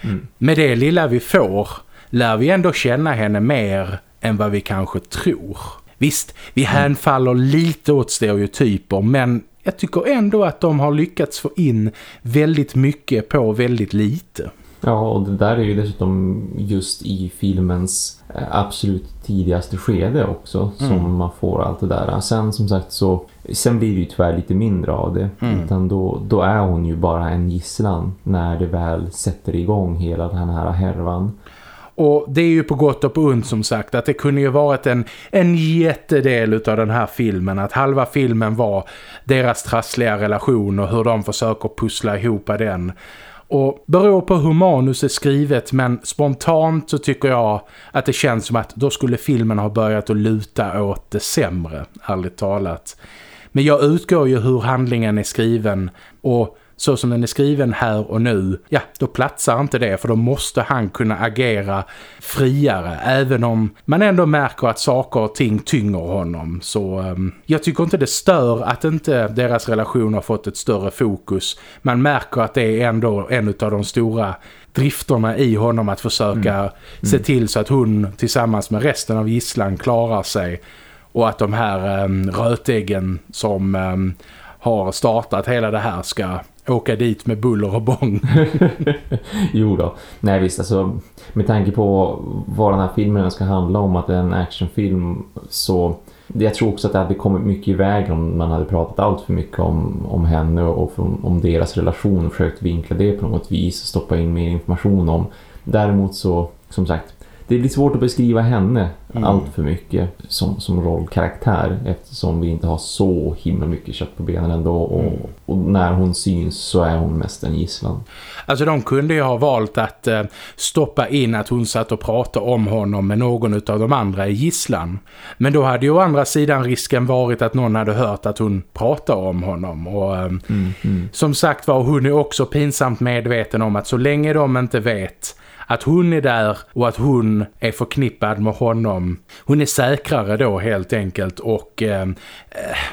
mm. med det lilla vi får lär vi ändå känna henne mer än vad vi kanske tror. Visst, vi mm. hänfaller lite åt stereotyper men jag tycker ändå att de har lyckats få in väldigt mycket på väldigt lite. Ja, och det där är ju dessutom just i filmens eh, absolut tidigaste skede också som mm. man får allt det där. Sen som sagt så sen blir det ju tyvärr lite mindre av det. Mm. Utan då, då är hon ju bara en gisslan när det väl sätter igång hela den här härvan. Och det är ju på gott och på ont som sagt att det kunde ju varit en, en jättedel av den här filmen. Att halva filmen var deras trassliga relation och hur de försöker pussla ihop den. Och beror på hur manus är skrivet men spontant så tycker jag att det känns som att då skulle filmen ha börjat att luta åt det sämre, ärligt talat. Men jag utgår ju hur handlingen är skriven och så som den är skriven här och nu, ja, då platsar inte det för då måste han kunna agera friare även om man ändå märker att saker och ting tynger honom. Så um, jag tycker inte det stör att inte deras relation har fått ett större fokus. Man märker att det är ändå en av de stora drifterna i honom att försöka mm. Mm. se till så att hon tillsammans med resten av gisslan klarar sig och att de här um, rötäggen som um, har startat hela det här ska åka dit med buller och bång. jo då. Nej visst, alltså med tanke på vad den här filmen ska handla om, att det är en actionfilm så jag tror också att det hade kommit mycket i väg om man hade pratat allt för mycket om, om henne och om, om deras relation och försökt vinkla det på något vis och stoppa in mer information om. Däremot så, som sagt, det blir svårt att beskriva henne mm. allt för mycket som, som rollkaraktär eftersom vi inte har så himla mycket kött på benen ändå och, mm. och när hon syns så är hon mest en gisslan. Alltså de kunde ju ha valt att eh, stoppa in att hon satt och pratade om honom med någon av de andra i gisslan. Men då hade ju å andra sidan risken varit att någon hade hört att hon pratade om honom. Och eh, mm, mm. som sagt var hon är också pinsamt medveten om att så länge de inte vet att hon är där och att hon är förknippad med honom. Hon är säkrare då helt enkelt och eh,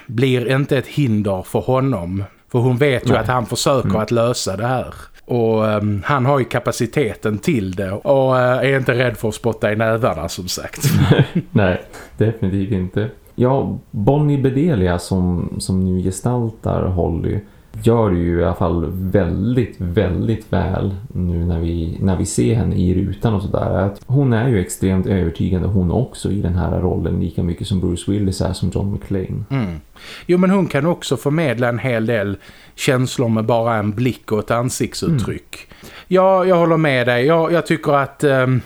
blir inte ett hinder för honom. För hon vet ju Nej. att han försöker mm. att lösa det här. Och um, han har ju kapaciteten till det och uh, är inte rädd för att spotta i nävarna som sagt. Nej, definitivt inte. Ja, Bonnie Bedelia som, som nu gestaltar Holly gör det ju i alla fall väldigt, väldigt väl nu när vi, när vi ser henne i rutan och sådär. Hon är ju extremt övertygande hon också i den här rollen lika mycket som Bruce Willis är som John McClane. Mm. Jo men hon kan också förmedla en hel del känslor med bara en blick och ett ansiktsuttryck. Mm. Ja, jag håller med dig. Jag, jag tycker att... Um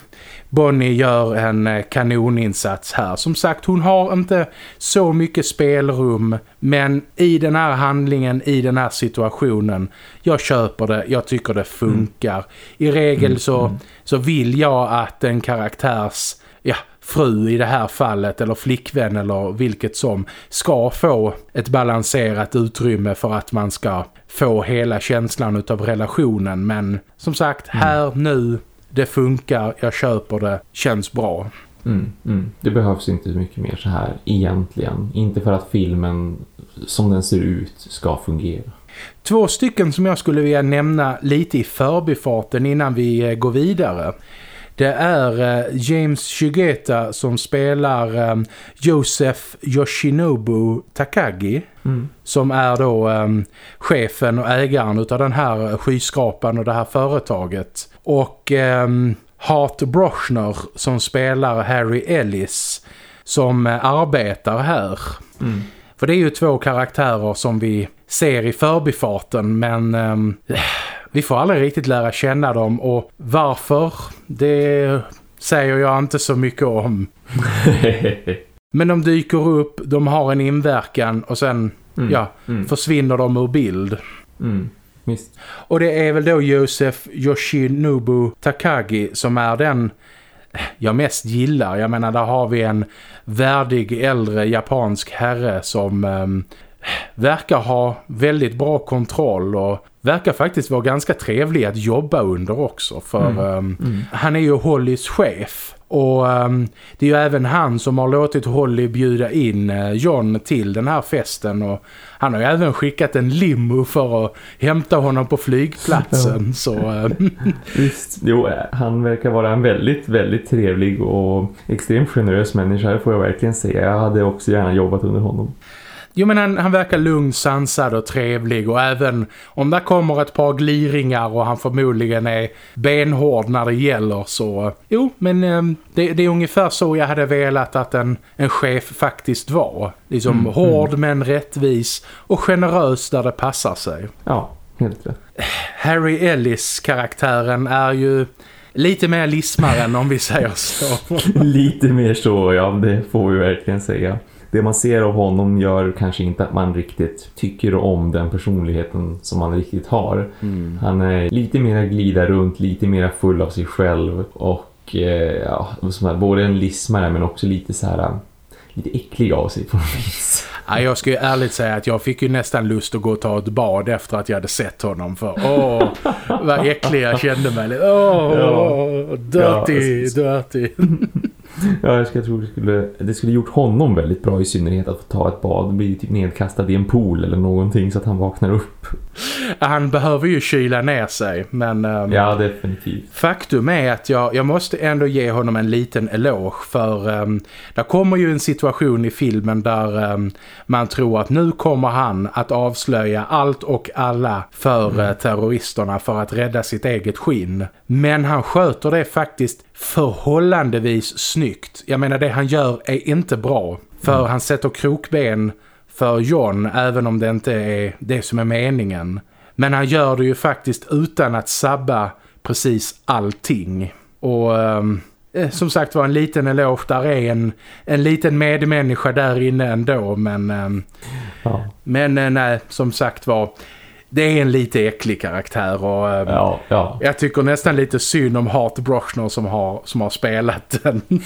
Bonnie gör en eh, kanoninsats här. Som sagt, hon har inte så mycket spelrum men i den här handlingen, i den här situationen, jag köper det, jag tycker det funkar. Mm. I regel så, mm. så vill jag att en karaktärs ja, fru i det här fallet eller flickvän eller vilket som ska få ett balanserat utrymme för att man ska få hela känslan av relationen. Men som sagt, mm. här nu det funkar, jag köper det, känns bra. Mm, mm. Det behövs inte mycket mer så här egentligen. Inte för att filmen som den ser ut ska fungera. Två stycken som jag skulle vilja nämna lite i förbifarten innan vi eh, går vidare. Det är eh, James Shigeta som spelar eh, Joseph Yoshinobu Takagi. Mm. Som är då um, chefen och ägaren av den här skyskrapan och det här företaget. Och um, Hart Brochner som spelar Harry Ellis som arbetar här. Mm. För det är ju två karaktärer som vi ser i förbifarten men um, vi får aldrig riktigt lära känna dem och varför, det säger jag inte så mycket om. men de dyker upp, de har en inverkan och sen mm. ja, mm. försvinner de ur bild. Mm. Och det är väl då Josef Yoshinobu Takagi som är den jag mest gillar. Jag menar, där har vi en värdig äldre japansk herre som um, verkar ha väldigt bra kontroll och verkar faktiskt vara ganska trevlig att jobba under också för mm. Um, mm. han är ju Hollys chef och um, det är ju även han som har låtit Holly bjuda in uh, John till den här festen och han har ju även skickat en limo för att hämta honom på flygplatsen. Ja. så, uh, Visst, jo, han verkar vara en väldigt, väldigt trevlig och extremt generös människa, får jag verkligen säga. Jag hade också gärna jobbat under honom. Jo men han, han verkar lugn, sansad och trevlig och även om det kommer ett par gliringar och han förmodligen är benhård när det gäller så jo men eh, det, det, är ungefär så jag hade velat att en, en chef faktiskt var. Liksom mm, hård mm. men rättvis och generös där det passar sig. Ja, helt rätt. Harry Ellis karaktären är ju lite mer lismaren om vi säger så. lite mer så, ja det får vi verkligen säga det man ser av honom gör kanske inte att man riktigt tycker om den personligheten som han riktigt har. Mm. Han är lite mer glida runt, lite mer full av sig själv och eh, ja, som här, både en lismare men också lite så här lite äcklig av sig på något vis. Ja, jag ska ju ärligt säga att jag fick ju nästan lust att gå och ta ett bad efter att jag hade sett honom för åh, vad äcklig jag kände mig. Åh, ja. dirty, ja, dirty. Ja, jag ska tro det skulle, det skulle gjort honom väldigt bra i synnerhet att få ta ett bad. Bli typ nedkastad i en pool eller någonting så att han vaknar upp. Han behöver ju kyla ner sig, men... Um, ja, definitivt. Faktum är att jag, jag måste ändå ge honom en liten eloge för um, där kommer ju en situation i filmen där um, man tror att nu kommer han att avslöja allt och alla för mm. uh, terroristerna för att rädda sitt eget skinn. Men han sköter det faktiskt förhållandevis snyggt. Jag menar det han gör är inte bra. För mm. han sätter krokben för John även om det inte är det som är meningen. Men han gör det ju faktiskt utan att sabba precis allting. Och ehm, eh, som sagt var en liten eloge där är en, en liten medmänniska där inne ändå. Men, eh, ja. men eh, nej, som sagt var det är en lite äcklig karaktär och eh, ja, ja. jag tycker nästan lite synd om Hart Brochner som har, som har spelat den.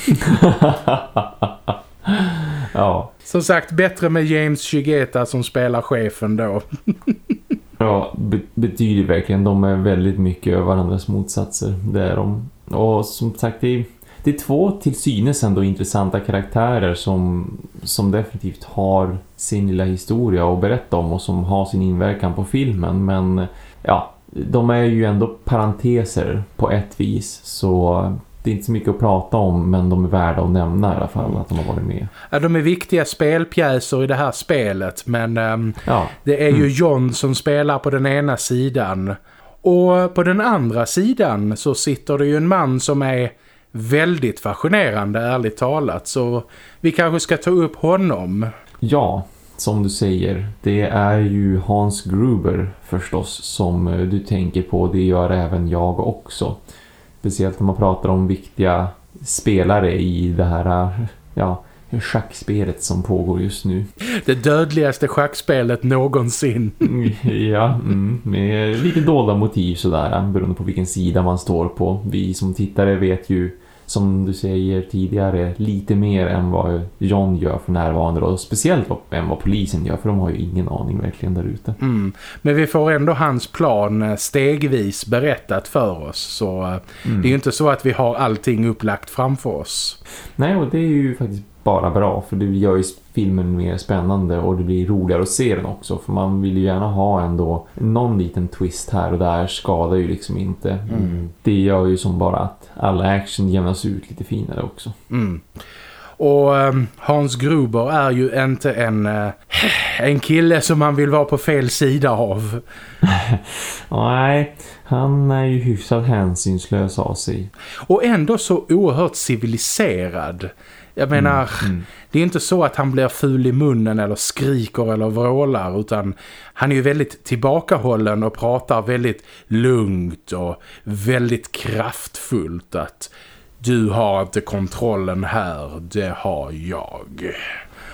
ja. Som sagt, bättre med James Shigeta som spelar chefen då. ja, be betyder verkligen. De är väldigt mycket varandras motsatser. Det är de. Och som sagt, det är det är två till synes ändå intressanta karaktärer som, som definitivt har sin lilla historia att berätta om och som har sin inverkan på filmen. Men ja, de är ju ändå parenteser på ett vis så det är inte så mycket att prata om men de är värda att nämna i alla fall att de har varit med. Ja, de är viktiga spelpjäser i det här spelet men um, ja. det är ju mm. John som spelar på den ena sidan och på den andra sidan så sitter det ju en man som är väldigt fascinerande ärligt talat så vi kanske ska ta upp honom. Ja, som du säger, det är ju Hans Gruber förstås som eh, du tänker på, det gör även jag också. Speciellt när man pratar om viktiga spelare i det här eh, ja, schackspelet som pågår just nu. Det dödligaste schackspelet någonsin. ja, mm, med lite dolda motiv sådär, beroende på vilken sida man står på. Vi som tittare vet ju som du säger tidigare lite mer än vad John gör för närvarande och speciellt än vad polisen gör för de har ju ingen aning verkligen där ute. Mm. Men vi får ändå hans plan eh, stegvis berättat för oss så mm. det är ju inte så att vi har allting upplagt framför oss. Nej och det är ju faktiskt bara bra för det gör ju filmen mer spännande och det blir roligare att se den också för man vill ju gärna ha ändå någon liten twist här och där skadar ju liksom inte. Mm. Det gör ju som bara att alla action jämnas ut lite finare också. Mm. Och um, Hans Gruber är ju inte en, uh, en kille som man vill vara på fel sida av. Nej, han är ju hyfsat hänsynslös av sig. Och ändå så oerhört civiliserad. Jag menar, mm, mm. det är inte så att han blir ful i munnen eller skriker eller vrålar utan han är ju väldigt tillbakahållen och pratar väldigt lugnt och väldigt kraftfullt att du har inte kontrollen här, det har jag.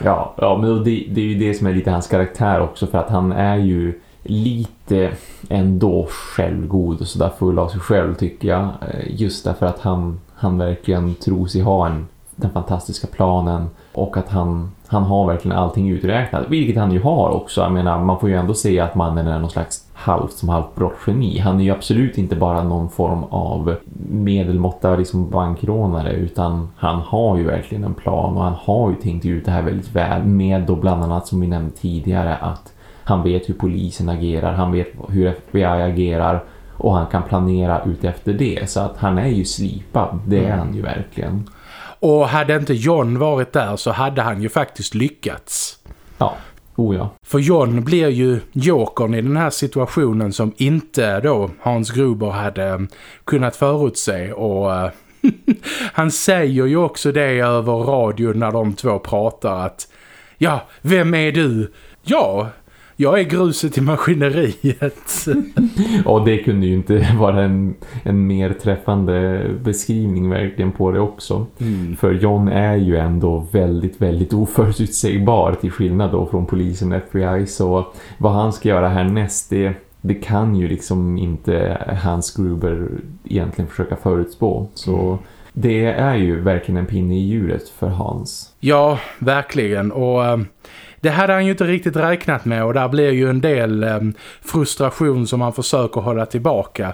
Ja, ja men det, det är ju det som är lite hans karaktär också för att han är ju lite ändå självgod och sådär full av sig själv tycker jag. Eh, just därför att han, han verkligen tror sig ha en den fantastiska planen och att han, han har verkligen allting uträknat, vilket han ju har också. Jag menar, man får ju ändå se att mannen är någon slags halvt som halvt brottgeni. Han är ju absolut inte bara någon form av medelmåtta liksom bankrånare utan han har ju verkligen en plan och han har ju tänkt ut det här väldigt väl med då bland annat som vi nämnde tidigare att han vet hur polisen agerar, han vet hur FBI agerar och han kan planera ut efter det. Så att han är ju slipad, det är mm. han ju verkligen. Och hade inte John varit där så hade han ju faktiskt lyckats. Ja, oh ja. För John blir ju jokern i den här situationen som inte då Hans Gruber hade kunnat förutse och eh, han säger ju också det över radio när de två pratar att Ja, vem är du? Ja, jag är gruset i maskineriet. och det kunde ju inte vara en, en mer träffande beskrivning verkligen på det också. Mm. För John är ju ändå väldigt, väldigt oförutsägbar till skillnad då från polisen och FBI. Så vad han ska göra härnäst, det, det kan ju liksom inte Hans Gruber egentligen försöka förutspå. Så... Mm. Det är ju verkligen en pinne i djuret för Hans. Ja, verkligen. Och äh, det hade han ju inte riktigt räknat med och där blir ju en del eh, frustration som han försöker hålla tillbaka.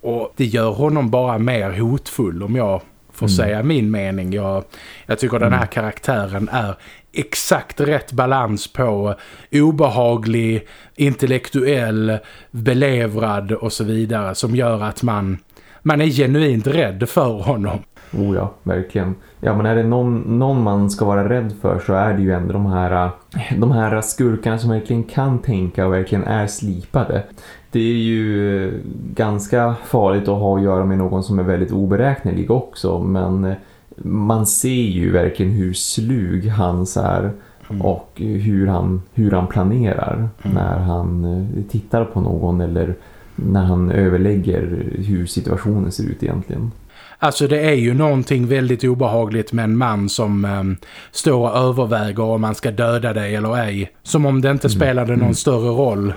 Och det gör honom bara mer hotfull om jag får mm. säga min mening. Jag, jag tycker mm. den här karaktären är exakt rätt balans på obehaglig, intellektuell, belevrad och så vidare som gör att man, man är genuint rädd för honom. Oh ja, verkligen. Ja, men är det någon, någon man ska vara rädd för så är det ju ändå de här, de här skurkarna som verkligen kan tänka och verkligen är slipade. Det är ju ganska farligt att ha att göra med någon som är väldigt oberäknelig också, men man ser ju verkligen hur slug Hans är mm. och hur han, hur han planerar mm. när han tittar på någon eller när han överlägger hur situationen ser ut egentligen. Alltså det är ju någonting väldigt obehagligt med en man som um, står och överväger om man ska döda dig eller ej. Som om det inte mm. spelade någon mm. större roll.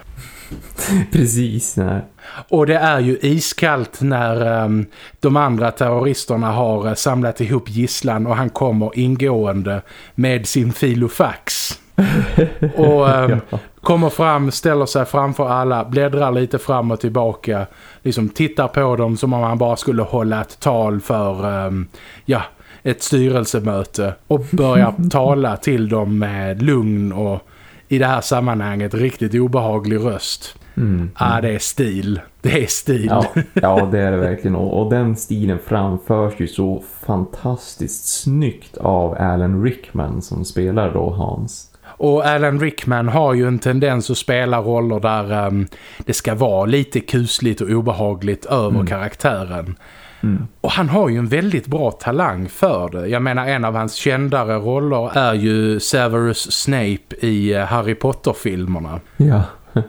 Precis, nej. Och det är ju iskallt när um, de andra terroristerna har uh, samlat ihop gisslan och han kommer ingående med sin filofax. och um, ja. kommer fram, ställer sig framför alla, bläddrar lite fram och tillbaka. Liksom tittar på dem som om han bara skulle hålla ett tal för um, ja, ett styrelsemöte. Och börjar tala till dem med lugn och i det här sammanhanget riktigt obehaglig röst. Mm, ah, det är stil. Det är stil. Ja, ja det är det verkligen. Och, och, den stilen framförs ju så fantastiskt snyggt av Alan Rickman som spelar då Hans. Och Alan Rickman har ju en tendens att spela roller där um, det ska vara lite kusligt och obehagligt över mm. karaktären. Mm. Och han har ju en väldigt bra talang för det. Jag menar en av hans kändare roller är ju Severus Snape i eh, Harry Potter-filmerna. Ja.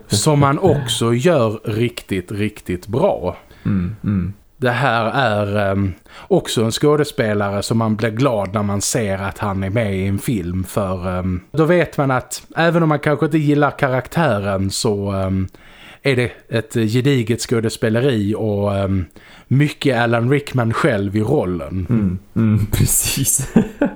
som han också gör riktigt, riktigt bra. Mm, mm det här är um, också en skådespelare som man blir glad när man ser att han är med i en film för um, då vet man att även om man kanske inte gillar karaktären så um, är det ett eh, gediget skådespeleri och um, mycket Alan Rickman själv i rollen. Mm, mm, precis.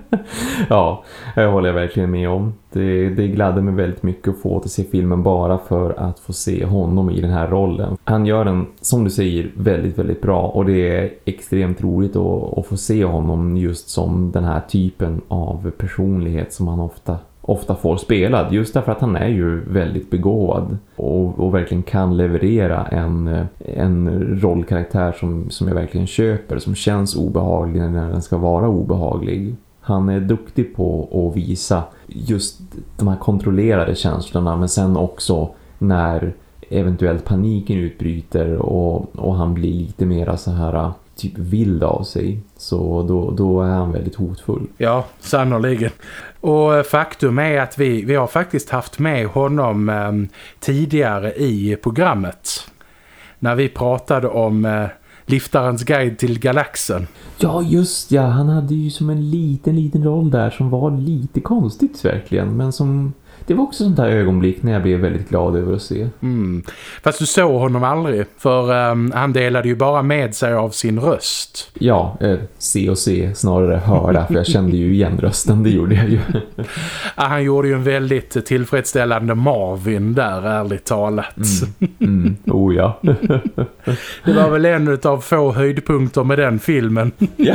ja, det håller jag verkligen med om. Det, det gladde mig väldigt mycket att få att se filmen bara för att få se honom i den här rollen. Han gör den, som du säger, väldigt, väldigt bra och det är extremt roligt att, att få se honom just som den här typen av personlighet som han ofta ofta får spelad just därför att han är ju väldigt begåvad och, och verkligen kan leverera en, en rollkaraktär som, som jag verkligen köper som känns obehaglig när den ska vara obehaglig. Han är duktig på att visa just de här kontrollerade känslorna men sen också när eventuellt paniken utbryter och, och han blir lite mera så här typ vild av sig så då, då är han väldigt hotfull. Ja, sannoliken. Och eh, faktum är att vi, vi har faktiskt haft med honom eh, tidigare i programmet. När vi pratade om eh, Liftarens guide till galaxen. Ja, just ja. Han hade ju som en liten, liten roll där som var lite konstigt verkligen. Men som det var också sånt där ögonblick när jag blev väldigt glad över att se. Mm. Fast du såg honom aldrig, för um, han delade ju bara med sig av sin röst. Ja, eh, se och se snarare höra, för jag kände ju igen rösten, det gjorde jag ju. han gjorde ju en väldigt tillfredsställande Marvin där, ärligt talat. Mm. Mm. Oh ja. det var väl en av få höjdpunkter med den filmen. ja.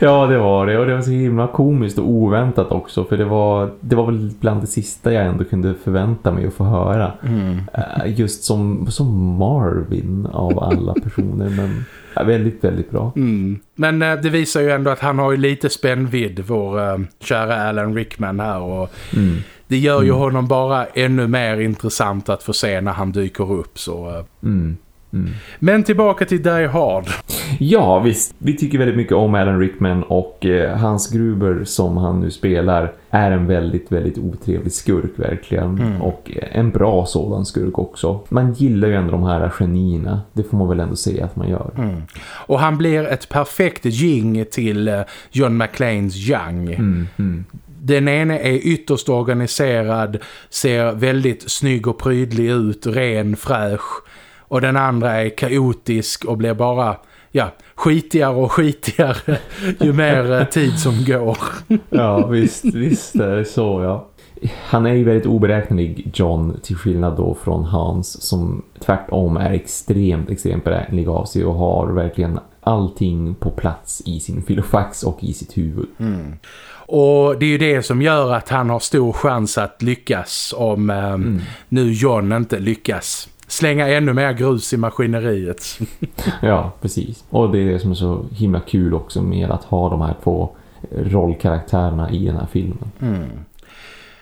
ja, det var det. Och det var så himla komiskt och oväntat också, för det var, det var väl bland det sista jag ändå kunde förvänta mig att få höra. Mm. Eh, just som, som Marvin av alla personer, men väldigt, väldigt bra. Mm. Men äh, det visar ju ändå att han har ju lite spännvidd, vår äh, kära Alan Rickman här. Och mm. Det gör ju mm. honom bara ännu mer intressant att få se när han dyker upp. Så, äh. Mm. Men tillbaka till Die Hard. Ja, visst. Vi tycker väldigt mycket om Alan Rickman och eh, hans Gruber som han nu spelar är en väldigt, väldigt otrevlig skurk verkligen. Mm. Och en bra sådan skurk också. Man gillar ju ändå de här genierna. Det får man väl ändå säga att man gör. Mm. Och han blir ett perfekt jing till eh, John McClanes Young. Mm, mm. Den ene är ytterst organiserad, ser väldigt snygg och prydlig ut, ren, fräsch och den andra är kaotisk och blir bara ja, skitigare och skitigare ju mer eh, tid som går. ja, visst, visst är det så, ja. Han är ju väldigt oberäknelig, John, till skillnad då från Hans som tvärtom är extremt, extremt beräknelig av sig och har verkligen allting på plats i sin filofax och i sitt huvud. Mm. Och det är ju det som gör att han har stor chans att lyckas om eh, mm. nu John inte lyckas slänga ännu mer grus i maskineriet. ja, precis. Och det är det som är så himla kul också med att ha de här två rollkaraktärerna i den här filmen. Mm.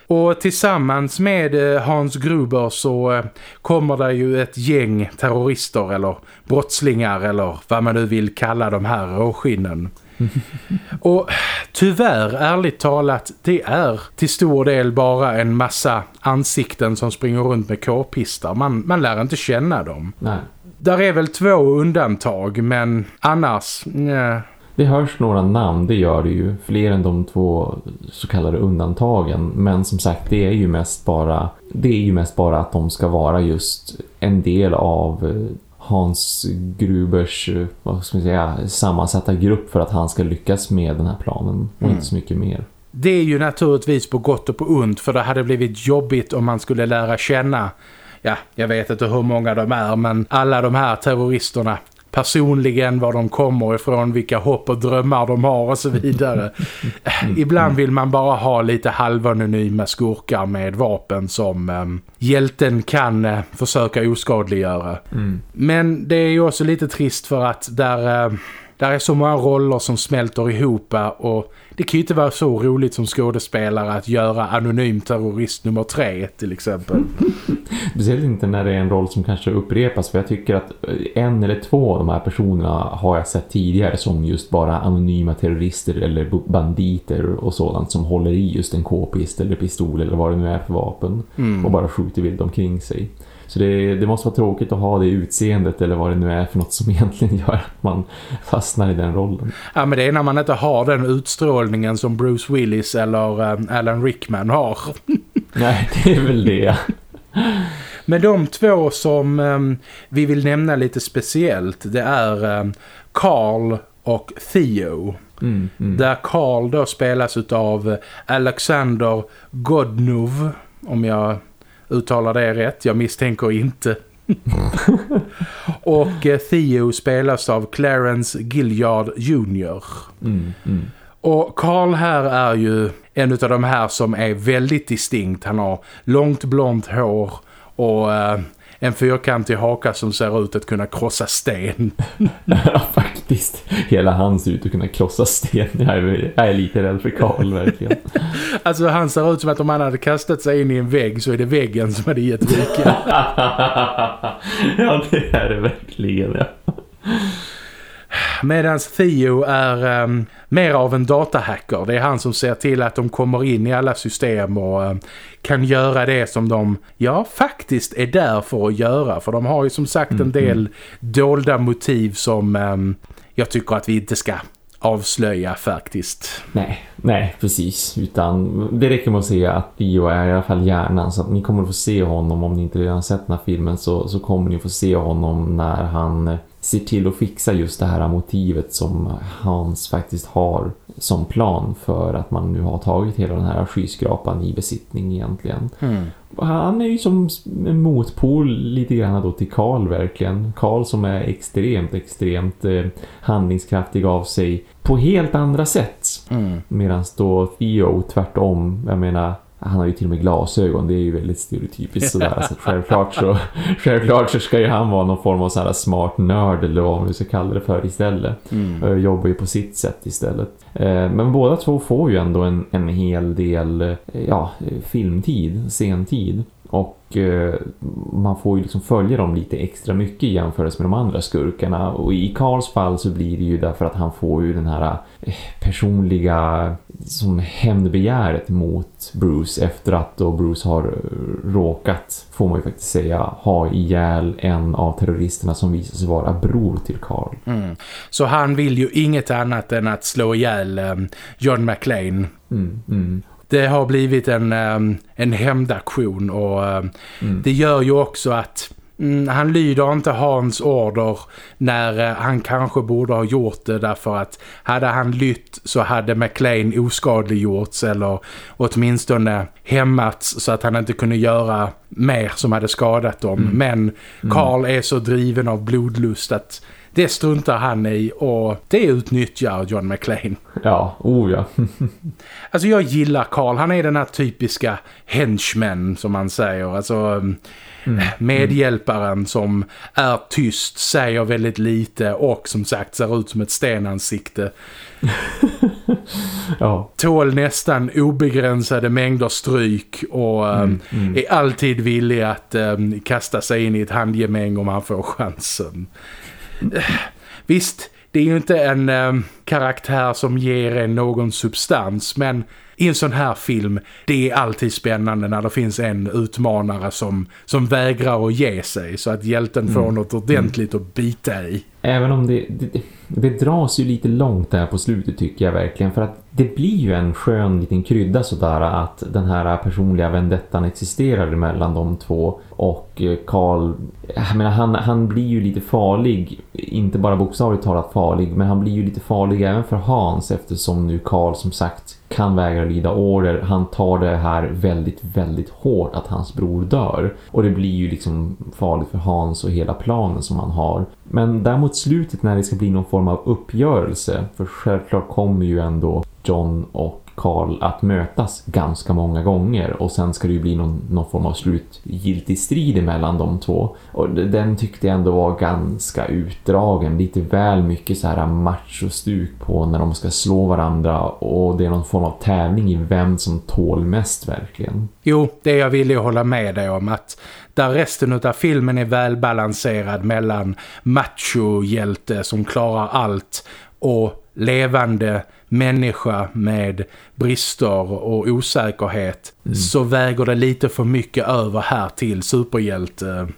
Och tillsammans med eh, Hans Gruber så eh, kommer det ju ett gäng terrorister eller brottslingar eller vad man nu vill kalla de här råskinnen. Och tyvärr, ärligt talat, det är till stor del bara en massa ansikten som springer runt med k-pistar. Man, man lär inte känna dem. Nej. Där är väl två undantag, men annars, nej. Det hörs några namn, det gör det ju. Fler än de två så kallade undantagen. Men som sagt, det är ju mest bara det är ju mest bara att de ska vara just en del av eh, Hans Grubers vad ska man säga, sammansatta grupp för att han ska lyckas med den här planen och mm. inte så mycket mer. Det är ju naturligtvis på gott och på ont för det hade blivit jobbigt om man skulle lära känna ja, jag vet inte hur många de är men alla de här terroristerna personligen, var de kommer ifrån, vilka hopp och drömmar de har och så vidare. Ibland vill man bara ha lite halvanonyma skurkar med vapen som um, hjälten kan uh, försöka oskadliggöra. Mm. Men det är ju också lite trist för att där... Uh, där är så många roller som smälter ihop och det kan ju inte vara så roligt som skådespelare att göra anonym terrorist nummer tre till exempel. Speciellt inte när det är en roll som kanske upprepas för jag tycker att en eller två av de här personerna har jag sett tidigare som just bara anonyma terrorister eller banditer och sådant som håller i just en k-pist eller pistol eller vad det nu är för vapen mm. och bara skjuter vilt omkring sig. Så det, det, måste vara tråkigt att ha det utseendet eller vad det nu är för något som egentligen gör att man fastnar i den rollen. Ja men det är när man inte har den utstrålningen som Bruce Willis eller um, Alan Rickman har. Nej, det är väl det. Men de två som um, vi vill nämna lite speciellt det är um, Carl och Theo. Mm, mm. Där Carl då spelas av Alexander Godnov om jag uttalar det rätt. Jag misstänker inte. och eh, Theo spelas av Clarence Gilliard Jr. Mm, mm. Och Carl här är ju en av de här som är väldigt distinkt. Han har långt blont hår och eh, en fyrkantig haka som ser ut att kunna krossa sten. ja, faktiskt. Hela han ser ut att kunna krossa sten. Jag är, jag är lite rädd för Karl, verkligen. alltså han ser ut som att om han hade kastat sig in i en vägg så är det väggen som hade gett vika. ja, det är det verkligen, ja. Medan Theo är um, mer av en datahacker. Det är han som ser till att de kommer in i alla system och um, kan göra det som de, ja, faktiskt är där för att göra. För de har ju som sagt en mm, del mm. dolda motiv som um, jag tycker att vi inte ska avslöja faktiskt. Nej, nej precis. Utan det räcker med att se att Rio är i alla fall hjärnan så ni kommer att få se honom om ni inte redan sett den här filmen så, så kommer ni få se honom när han ser till att fixa just det här motivet som Hans faktiskt har som plan för att man nu har tagit hela den här skyskrapan i besittning egentligen. Mm. Han är ju som en motpol lite grann då till Karl verkligen. Karl som är extremt, extremt eh, handlingskraftig av sig på helt andra sätt. Mm. Medan då Theo tvärtom, jag menar han har ju till och med glasögon, det är ju väldigt stereotypiskt sådär. Så självklart, så, självklart så ska ju han vara någon form av så här smart nörd eller vad man ska kalla det för istället. Mm. Jobbar ju på sitt sätt istället. Eh, men båda två får ju ändå en, en hel del eh, ja, filmtid, sentid. Och eh, man får ju liksom följa dem lite extra mycket i jämförelse med de andra skurkarna. Och i Karls fall så blir det ju därför att han får ju den här eh, personliga som hämndbegäret mot Bruce efter att då Bruce har eh, råkat, får man ju faktiskt säga, ha ihjäl en av terroristerna som visar sig vara bror till Carl. Mm. Så han vill ju inget annat än att slå ihjäl um, John McClane. Mm, mm. Det har blivit en, um, en hämndaktion och um, mm. det gör ju också att Mm, han lyder inte Hans order när uh, han kanske borde ha gjort det därför att hade han lytt så hade McLean oskadliggjorts eller åtminstone hämmats så att han inte kunde göra mer som hade skadat dem. Mm. Men Carl mm. är så driven av blodlust att det struntar han i och det utnyttjar John McClane. Ja, oh ja. alltså jag gillar Carl. Han är den här typiska henchman som man säger. Alltså mm. medhjälparen som är tyst, säger väldigt lite och som sagt ser ut som ett stenansikte. ja. Tål nästan obegränsade mängder stryk och mm, mm. är alltid villig att um, kasta sig in i ett handgemäng om han får chansen. Visst, det är ju inte en eh, karaktär som ger en någon substans men i en sån här film, det är alltid spännande när det finns en utmanare som, som vägrar att ge sig så att hjälten får mm. något ordentligt att bita i. Även om det, det, det dras ju lite långt där på slutet tycker jag verkligen för att det blir ju en skön liten krydda sådär att den här personliga vendettan existerar mellan de två och Karl, jag menar han, han blir ju lite farlig, inte bara bokstavligt talat farlig men han blir ju lite farlig även för Hans eftersom nu Karl som sagt kan vägra lyda order. Han tar det här väldigt, väldigt hårt att hans bror dör. Och det blir ju liksom farligt för Hans och hela planen som han har. Men däremot slutet när det ska bli någon form av uppgörelse. För självklart kommer ju ändå John och Karl att mötas ganska många gånger och sen ska det ju bli någon, någon form av slutgiltig strid mellan de två. Och den tyckte jag ändå var ganska utdragen, lite väl mycket så här machostuk på när de ska slå varandra och det är någon form av tävling i vem som tål mest verkligen. Jo, det jag vill ju hålla med dig om att där resten av filmen är välbalanserad mellan macho-hjälte som klarar allt och levande människa med brister och osäkerhet mm. så väger det lite för mycket över här till superhjälte.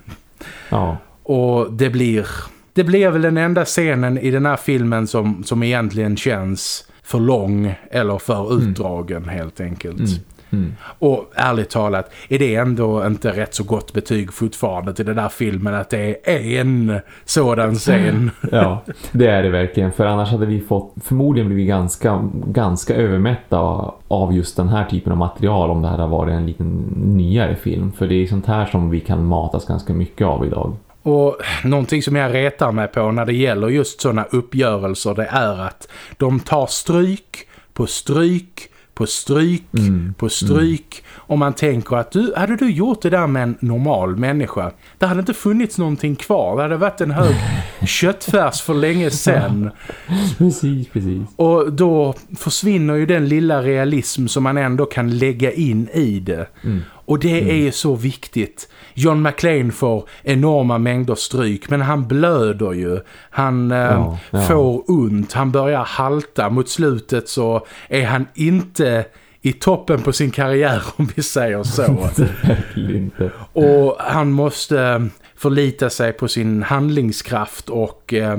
Ja. Och det blir det blir väl den enda scenen i den här filmen som, som egentligen känns för lång eller för mm. utdragen mm. helt enkelt. Mm. Mm. Och ärligt talat är det ändå inte rätt så gott betyg fortfarande till den där filmen att det är en sådan scen. ja, det är det verkligen. För annars hade vi fått förmodligen blivit ganska, ganska övermätta av just den här typen av material om det hade varit en liten nyare film. För det är sånt här som vi kan matas ganska mycket av idag. Och någonting som jag retar mig på när det gäller just sådana uppgörelser det är att de tar stryk på stryk på stryk, mm. på stryk. Mm. Och man tänker att du, hade du gjort det där med en normal människa, det hade inte funnits någonting kvar. Det hade varit en hög köttfärs för länge sedan. precis, precis. Och då försvinner ju den lilla realism som man ändå kan lägga in i det. Mm. Och det mm. är så viktigt. John McClane får enorma mängder stryk men han blöder ju. Han eh, ja, ja. får ont. Han börjar halta. Mot slutet så är han inte i toppen på sin karriär om vi säger så. och han måste förlita sig på sin handlingskraft och eh,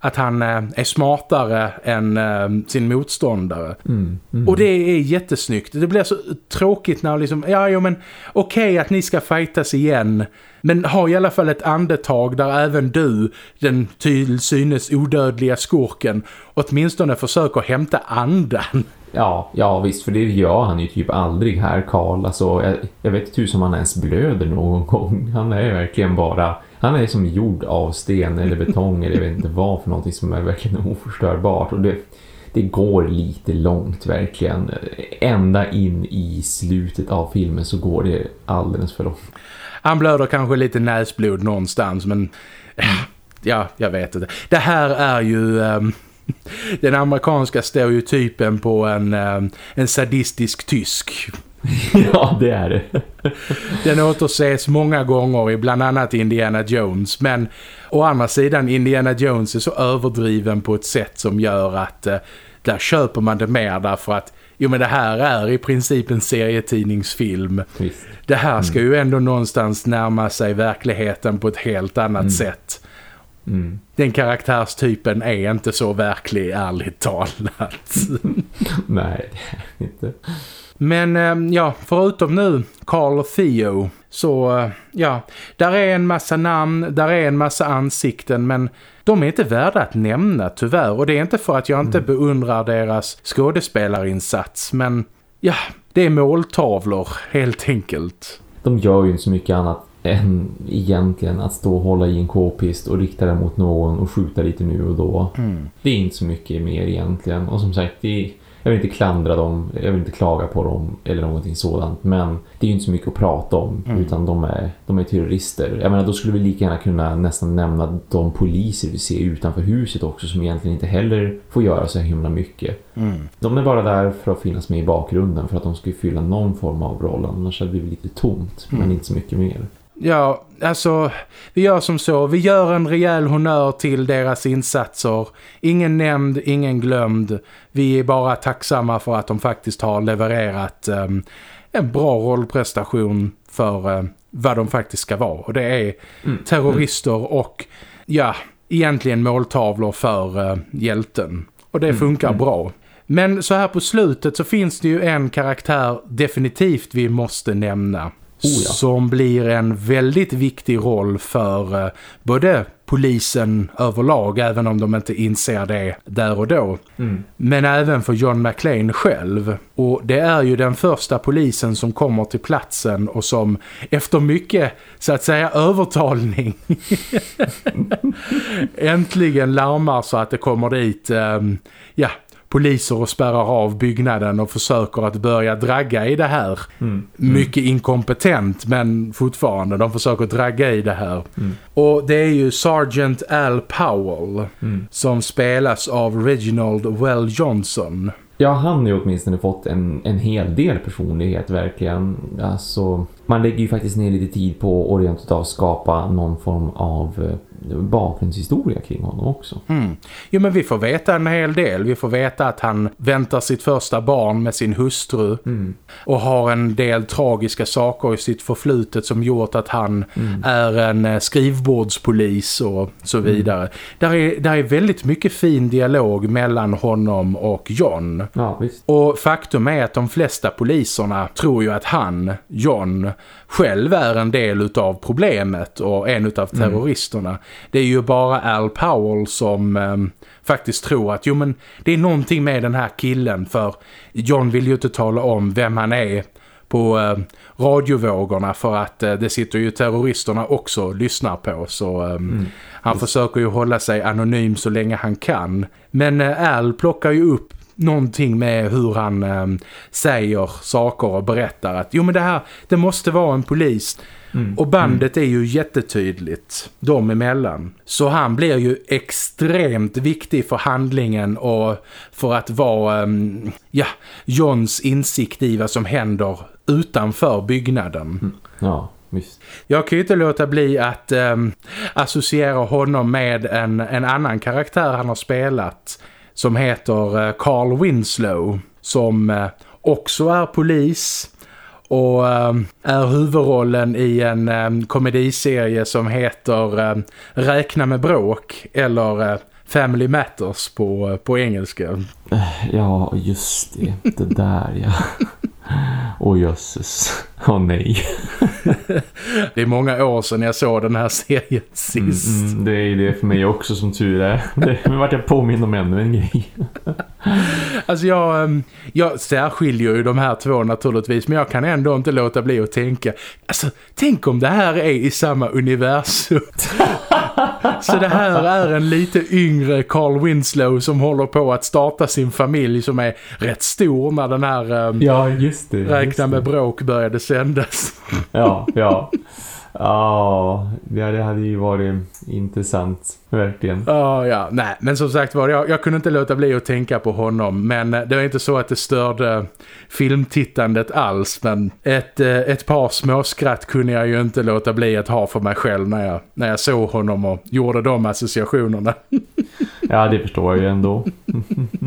att han eh, är smartare än eh, sin motståndare. Mm, mm. Och det är jättesnyggt. Det blir så tråkigt när liksom, ja jo men okej okay, att ni ska fightas igen. Men ha i alla fall ett andetag där även du, den till synes odödliga skurken, åtminstone försöker hämta andan. Ja, ja visst, för det gör han ju typ aldrig här, Karl. Alltså, jag, jag vet inte hur som han ens blöder någon gång. Han är verkligen bara han är som gjord av sten eller betong eller jag vet inte vad för någonting som är verkligen oförstörbart och det, det går lite långt verkligen. Ända in i slutet av filmen så går det alldeles för långt. Han blöder kanske lite näsblod någonstans men ja, jag vet inte. Det här är ju... Um den amerikanska stereotypen på en, en sadistisk tysk. ja, det är det. Den återses många gånger i bland annat Indiana Jones. Men å andra sidan, Indiana Jones är så överdriven på ett sätt som gör att eh, där köper man det mer därför att jo men det här är i princip en serietidningsfilm. Visst. Det här ska mm. ju ändå någonstans närma sig verkligheten på ett helt annat mm. sätt. Mm. Den karaktärstypen är inte så verklig, ärligt talat. Nej, det är inte. Men eh, ja, förutom nu Carl och Theo så eh, ja, där är en massa namn, där är en massa ansikten men de är inte värda att nämna tyvärr och det är inte för att jag inte mm. beundrar deras skådespelarinsats men ja, det är måltavlor helt enkelt. De gör ju inte så mycket annat än egentligen att stå och hålla i en k-pist och rikta den mot någon och skjuta lite nu och då. Mm. Det är inte så mycket mer egentligen och som sagt det är jag vill inte klandra dem, jag vill inte klaga på dem eller någonting sådant. Men det är ju inte så mycket att prata om mm. utan de är, de är terrorister. Jag menar då skulle vi lika gärna kunna nästan nämna de poliser vi ser utanför huset också som egentligen inte heller får göra så himla mycket. Mm. De är bara där för att finnas med i bakgrunden för att de ska fylla någon form av roll. Annars hade det blivit lite tomt mm. men inte så mycket mer. Ja, alltså vi gör som så. Vi gör en rejäl honör till deras insatser. Ingen nämnd, ingen glömd. Vi är bara tacksamma för att de faktiskt har levererat um, en bra rollprestation för uh, vad de faktiskt ska vara. Och det är mm. terrorister och ja, egentligen måltavlor för uh, hjälten. Och det mm. funkar mm. bra. Men så här på slutet så finns det ju en karaktär definitivt vi måste nämna. Oh ja. Som blir en väldigt viktig roll för eh, både polisen överlag, även om de inte inser det där och då. Mm. Men även för John McClane själv. Och det är ju den första polisen som kommer till platsen och som efter mycket, så att säga, övertalning äntligen larmar så att det kommer dit, um, ja, poliser och spärrar av byggnaden och försöker att börja dragga i det här. Mm. Mm. Mycket inkompetent men fortfarande, de försöker dragga i det här. Mm. Och det är ju Sergeant Al Powell mm. som spelas av Reginald Well Johnson. Ja, han har ju åtminstone fått en, en hel del personlighet verkligen. Alltså, man lägger ju faktiskt ner lite tid på orientet att skapa någon form av eh, bakgrundshistoria kring honom också. Mm. Jo men vi får veta en hel del. Vi får veta att han väntar sitt första barn med sin hustru mm. och har en del tragiska saker i sitt förflutet som gjort att han mm. är en eh, skrivbordspolis och så mm. vidare. Där, är, där är väldigt mycket fin dialog mellan honom och John. Ja. Och faktum är att de flesta poliserna tror ju att han, John, själv är en del utav problemet och en utav mm. terroristerna. Mm. Det är ju bara Al Powell som eh, faktiskt tror att jo men det är någonting med den här killen för John vill ju inte tala om vem han är på eh, radiovågorna för att eh, det sitter ju terroristerna också och lyssnar på så eh, mm. han försöker ju hålla sig anonym så länge han kan. Men eh, Al plockar ju upp någonting med hur han eh, säger saker och berättar att jo men det här, det måste vara en polis. Mm. Och bandet mm. är ju jättetydligt dem emellan. Så han blir ju extremt viktig för handlingen och för att vara um, ja, Johns insikt i vad som händer utanför byggnaden. Mm. Ja, visst. Jag kan ju inte låta bli att um, associera honom med en, en annan karaktär han har spelat som heter eh, Carl Winslow som eh, också är polis och eh, är huvudrollen i en komediserie som heter Räkna med bråk eller Family Matters på, på engelska. Ja, just det. Det där, ja. Åh jösses. Åh nej. det är många år sedan jag såg den här serien sist. Mm, mm, det är det för mig också som tur är. Det vart jag påminn om ännu en grej. alltså jag, ehm, jag särskiljer ju de här två naturligtvis. Men jag kan ändå inte låta bli att tänka. Alltså, tänk om det här är i samma universum. Så det här är en lite yngre Carl Winslow som håller på att starta sin familj som är rätt stor när den här um, ja, just det, Räkna just med bråk började sändas. Ja, ja. Ja, det hade ju varit intressant, verkligen. Ja, ja. Nej, men som sagt var, jag, jag kunde inte låta bli att tänka på honom. Men det var inte så att det störde filmtittandet alls. Men ett, eh, ett par småskratt kunde jag ju inte låta bli att ha för mig själv när jag, när jag såg honom och gjorde de associationerna. Ja, det förstår jag ju ändå.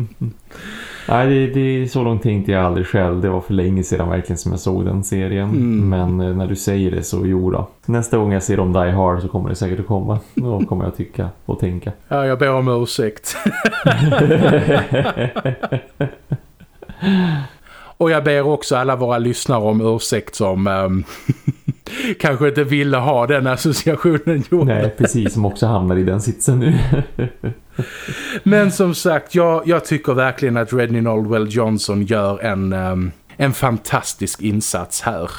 Nej, det, det, så långt tänkte jag aldrig själv. Det var för länge sedan verkligen som jag såg den serien. Mm. Men eh, när du säger det så jo då. Nästa gång jag ser om Die Hard så kommer det säkert att komma. Då kommer jag tycka och tänka. Ja, jag ber om ursäkt. och jag ber också alla våra lyssnare om ursäkt som... Um kanske inte ville ha den associationen gjord. Nej, precis. Som också hamnar i den sitsen nu. Men som sagt, jag, jag tycker verkligen att Redney Oldwell Johnson gör en, um, en fantastisk insats här.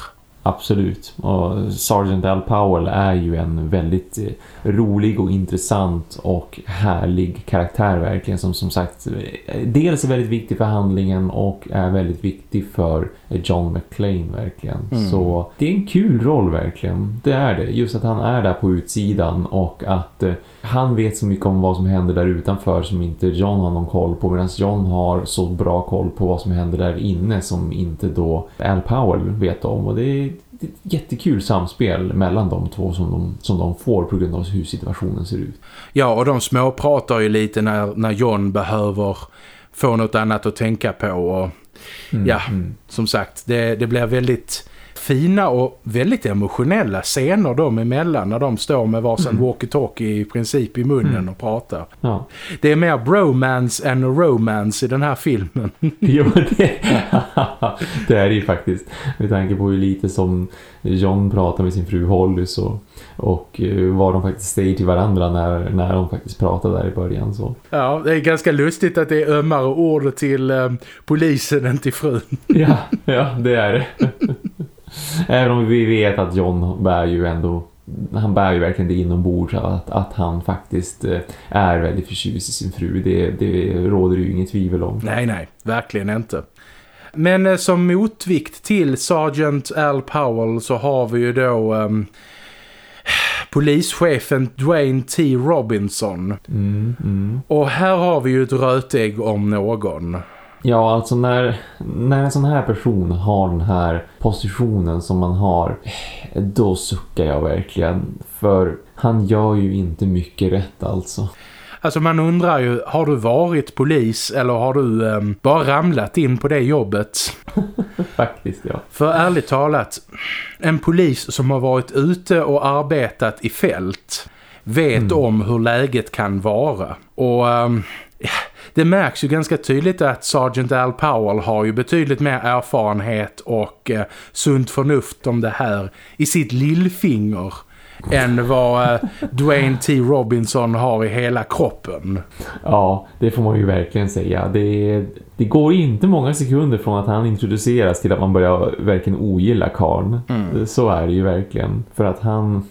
Absolut. Och Sergeant Al Powell är ju en väldigt eh, rolig och intressant och härlig karaktär verkligen som som sagt eh, dels är väldigt viktig för handlingen och är väldigt viktig för John McClane verkligen. Mm. Så det är en kul roll verkligen. Det är det. Just att han är där på utsidan och att eh, han vet så mycket om vad som händer där utanför som inte John har någon koll på medan John har så bra koll på vad som händer där inne som inte då Al Powell vet om och det är ett jättekul samspel mellan de två som de, som de får på grund av hur situationen ser ut. Ja, och de små pratar ju lite när, när John behöver få något annat att tänka på och ja, mm. som sagt, det, det blir väldigt fina och väldigt emotionella scener de emellan när de står med varsin mm. walkie-talkie i princip i munnen mm. och pratar. Ja. Det är mer bromance än romance i den här filmen. jo, det, det är det ju faktiskt. Med tanke på hur lite som John pratar med sin fru Holly så, och uh, vad de faktiskt säger till varandra när, när de faktiskt pratar där i början. Så. Ja, det är ganska lustigt att det är ömmare ord till um, polisen än till frun. ja, ja, det är det. Även om vi vet att John bär ju ändå han bär ju verkligen det inombords att, att han faktiskt eh, är väldigt förtjust i sin fru. Det, det råder ju inget tvivel om. Nej, nej. Verkligen inte. Men eh, som motvikt till Sergeant Al Powell så har vi ju då um, polischefen Dwayne T. Robinson. Mm, mm. Och här har vi ju ett rötägg om någon. Ja, alltså när, när en sån här person har den här positionen som man har, då suckar jag verkligen. För han gör ju inte mycket rätt alltså. Alltså man undrar ju, har du varit polis eller har du eh, bara ramlat in på det jobbet? Faktiskt, ja. För ärligt talat, en polis som har varit ute och arbetat i fält vet mm. om hur läget kan vara. Och... Eh, det märks ju ganska tydligt att Sergeant Al Powell har ju betydligt mer erfarenhet och eh, sunt förnuft om det här i sitt lillfinger än vad eh, Dwayne T. Robinson har i hela kroppen. Ja, det får man ju verkligen säga. Det, det går inte många sekunder från att han introduceras till att man börjar verkligen ogilla Karn. Mm. Så är det ju verkligen. För att han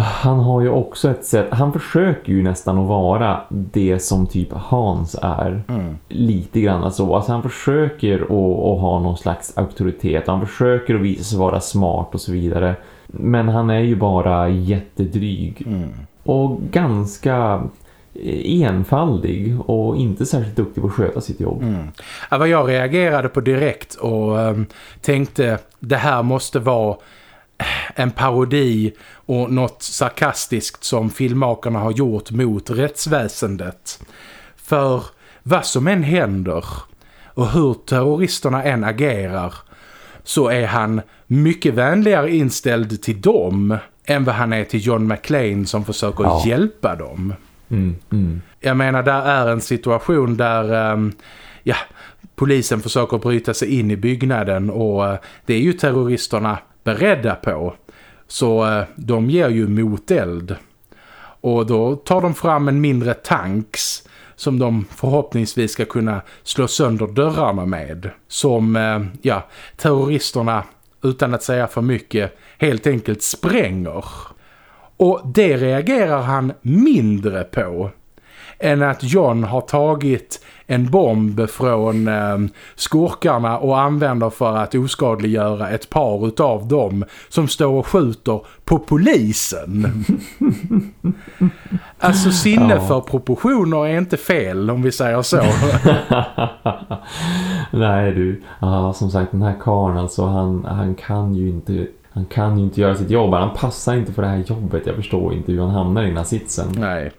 han har ju också ett sätt, han försöker ju nästan att vara det som typ Hans är. Mm. Lite grann så. Alltså han försöker att, att, ha någon slags auktoritet. Han försöker att visa sig vara smart och så vidare. Men han är ju bara jättedryg. Mm. Och ganska enfaldig och inte särskilt duktig på att sköta sitt jobb. Mm. Ja, vad jag reagerade på direkt och um, tänkte det här måste vara en parodi och något sarkastiskt som filmmakarna har gjort mot rättsväsendet. För vad som än händer och hur terroristerna än agerar så är han mycket vänligare inställd till dem än vad han är till John McClane som försöker ja. hjälpa dem. Mm, mm. Jag menar, där är en situation där um, ja, polisen försöker bryta sig in i byggnaden och uh, det är ju terroristerna beredda på. Så eh, de ger ju moteld. Och då tar de fram en mindre tanks som de förhoppningsvis ska kunna slå sönder dörrarna med. Som eh, ja, terroristerna utan att säga för mycket helt enkelt spränger. Och det reagerar han mindre på än att John har tagit en bomb från eh, skurkarna och använder för att oskadliggöra ett par utav dem som står och skjuter på polisen. alltså sinne ja. för proportioner är inte fel om vi säger så. Nej du, ja, som sagt den här karn alltså han, han kan ju inte han kan ju inte göra sitt jobb. Han passar inte för det här jobbet. Jag förstår inte hur han hamnar i den här sitsen. Nej.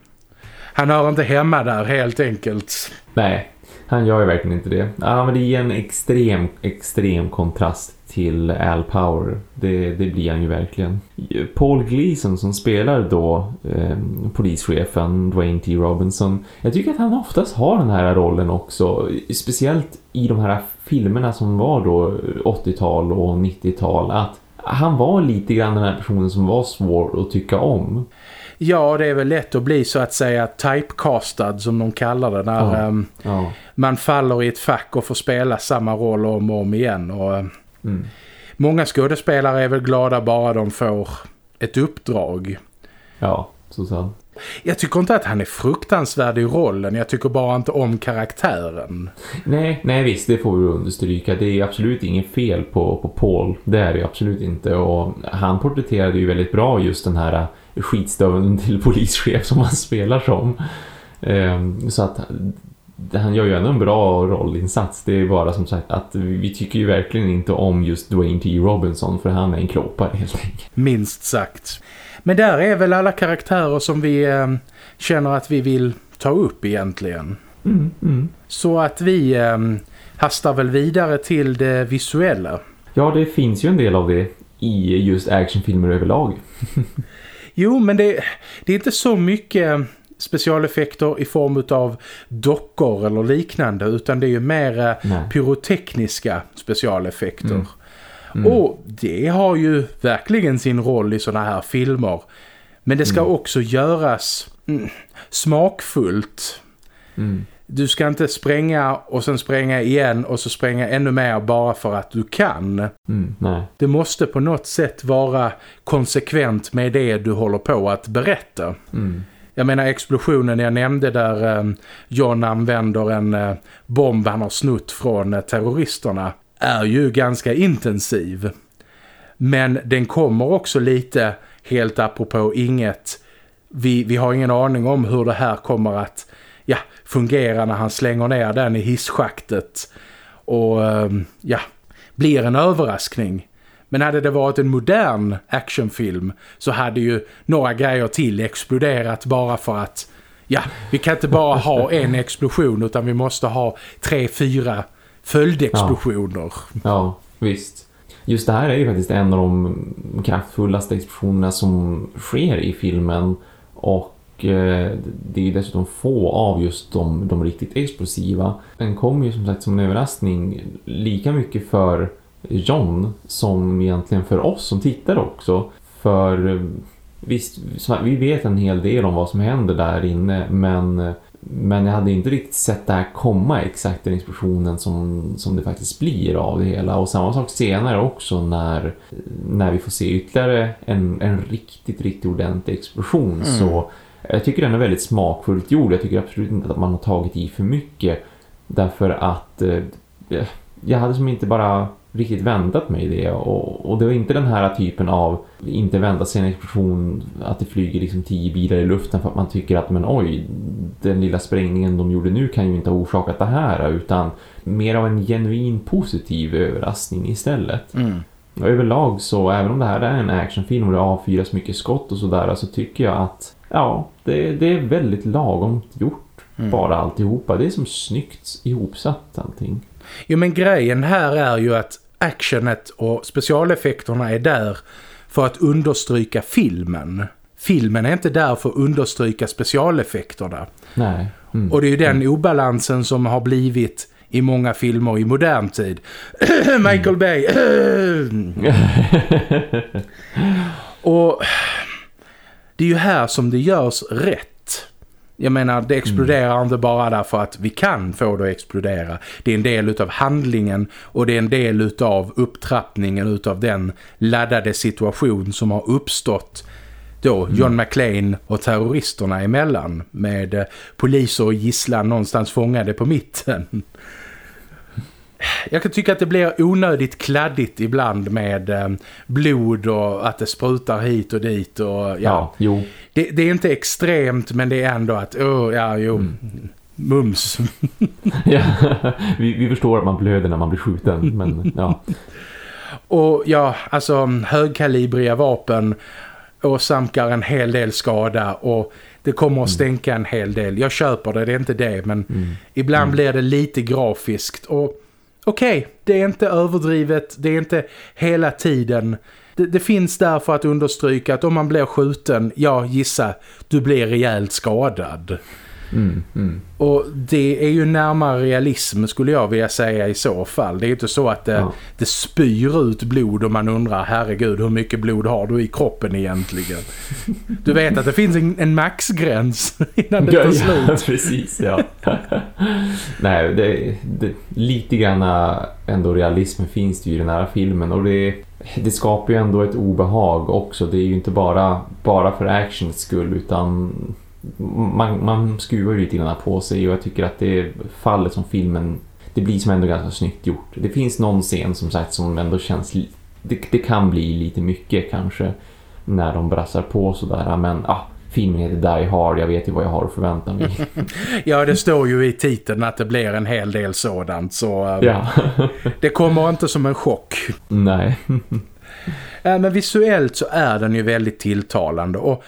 Han hör inte hemma där helt enkelt. Nej, han gör ju verkligen inte det. Ja, men det är en extrem, extrem kontrast till Al Power. Det, det blir han ju verkligen. Paul Gleason som spelar då eh, polischefen Dwayne T. Robinson. Jag tycker att han oftast har den här rollen också. Speciellt i de här filmerna som var då 80-tal och 90-tal. Att han var lite grann den här personen som var svår att tycka om. Ja, det är väl lätt att bli så att säga typecastad som de kallar det. När ja, um, ja. man faller i ett fack och får spela samma roll om och om igen. Och, ehm, mm. Många skådespelare är väl glada bara de får ett uppdrag. Ja, så sant. Jag tycker inte att han är fruktansvärd i rollen. Jag tycker bara inte om karaktären. Nej, nej visst, det får vi understryka. Det är absolut inget fel på, på Paul. Det är det absolut inte. Och han porträtterade ju väldigt bra just den här skitstöveln till polischef som han spelar som. Ehm, så att han gör ju ändå en bra rollinsats. Det är bara som sagt att vi tycker ju verkligen inte om just Dwayne T. Robinson för han är en klåpare helt enkelt. Minst sagt. Men där är väl alla karaktärer som vi eh, känner att vi vill ta upp egentligen. Mm, mm. Så att vi eh, hastar väl vidare till det visuella. Ja, det finns ju en del av det i just actionfilmer överlag. jo, men det, det är inte så mycket specialeffekter i form av dockor eller liknande utan det är ju mer eh, pyrotekniska specialeffekter. Mm. Mm. Och det har ju verkligen sin roll i såna här filmer. Men det ska mm. också göras mm, smakfullt. Mm. Du ska inte spränga och sen spränga igen och så spränga ännu mer bara för att du kan. Mm, det måste på något sätt vara konsekvent med det du håller på att berätta. Mm. Jag menar explosionen jag nämnde där eh, John använder en eh, bomb han har snutt från eh, terroristerna är ju ganska intensiv. Men den kommer också lite helt apropå inget. Vi, vi har ingen aning om hur det här kommer att ja, fungera när han slänger ner den i hisschaktet. Och ehm, ja, blir en överraskning. Men hade det varit en modern actionfilm så hade ju några grejer till exploderat bara för att ja, vi kan inte bara ha en explosion utan vi måste ha tre, fyra följdexplosioner. Ja. ja, visst. Just det här är ju faktiskt en av de kraftfullaste explosionerna som sker i filmen och det är dessutom få av just de, de riktigt explosiva. Den kom ju som sagt som en överraskning lika mycket för John som egentligen för oss som tittar också. För eh, visst, vi vet en hel del om vad som händer där inne men men jag hade inte riktigt sett det här komma exakt den explosionen som, som det faktiskt blir av det hela. Och samma sak senare också när, när vi får se ytterligare en, en riktigt, riktigt ordentlig explosion. Mm. Så jag tycker den är väldigt smakfullt gjord. Jag tycker absolut inte att man har tagit i för mycket. Därför att eh, jag hade som inte bara riktigt väntat mig det och, och det var inte den här typen av inte vänta sig en explosion att det flyger liksom tio bilar i luften för att man tycker att men oj den lilla sprängningen de gjorde nu kan ju inte ha orsakat det här utan mer av en genuin positiv överraskning istället. Mm. Och överlag så även om det här är en actionfilm och det avfyras mycket skott och sådär så tycker jag att ja, det, det är väldigt lagom gjort mm. bara alltihopa. Det är som snyggt ihopsatt allting. Jo men grejen här är ju att actionet och specialeffekterna är där för att understryka filmen. filmen är inte där för att understryka specialeffekterna. Nej. Mm. Och det är ju den obalansen som har blivit i många filmer i modern tid. Michael Bay. och det är ju här som det görs rätt. Jag menar, det exploderar mm. inte bara därför att vi kan få det att explodera. Det är en del utav handlingen och det är en del utav upptrappningen utav den laddade situation som har uppstått då mm. John McClane och terroristerna emellan med eh, poliser och gisslan någonstans fångade på mitten. Jag kan tycka att det blir onödigt kladdigt ibland med eh, blod och att det sprutar hit och dit. Och, ja, ja jo. Det, det, är inte extremt men det är ändå att, oh, ja, jo, mm. mums. ja, vi, vi förstår att man blöder när man blir skjuten, men ja. Och ja, alltså högkalibriga vapen åsamkar en hel del skada och det kommer att mm. stänka en hel del. Jag köper det, det är inte det, men mm. ibland mm. blir det lite grafiskt och okej, okay, det är inte överdrivet, det är inte hela tiden. Det, det, finns där för att understryka att om man blir skjuten, ja gissa, du blir rejält skadad. Mm, mm. Och det är ju närmare realism skulle jag vilja säga i så fall. Det är inte så att det, ja. det spyr ut blod och man undrar, herregud hur mycket blod har du i kroppen egentligen? Du vet att det finns en, en maxgräns innan det tar slut. Ja, precis, ja. Nej, det, det, lite grann ändå realism finns det ju i den här filmen och det, det skapar ju ändå ett obehag också. Det är ju inte bara, bara för actions skull utan man, man skruvar ju lite grann på sig och jag tycker att det fallet som filmen det blir som ändå ganska snyggt gjort. Det finns någon scen som sagt som ändå känns det, det kan bli lite mycket kanske när de brassar på sådär men ah, filmen heter Die Hard, jag vet ju vad jag har att förvänta mig. ja, det står ju i titeln att det blir en hel del sådant så um, ja. det kommer inte som en chock. Nej. men visuellt så är den ju väldigt tilltalande och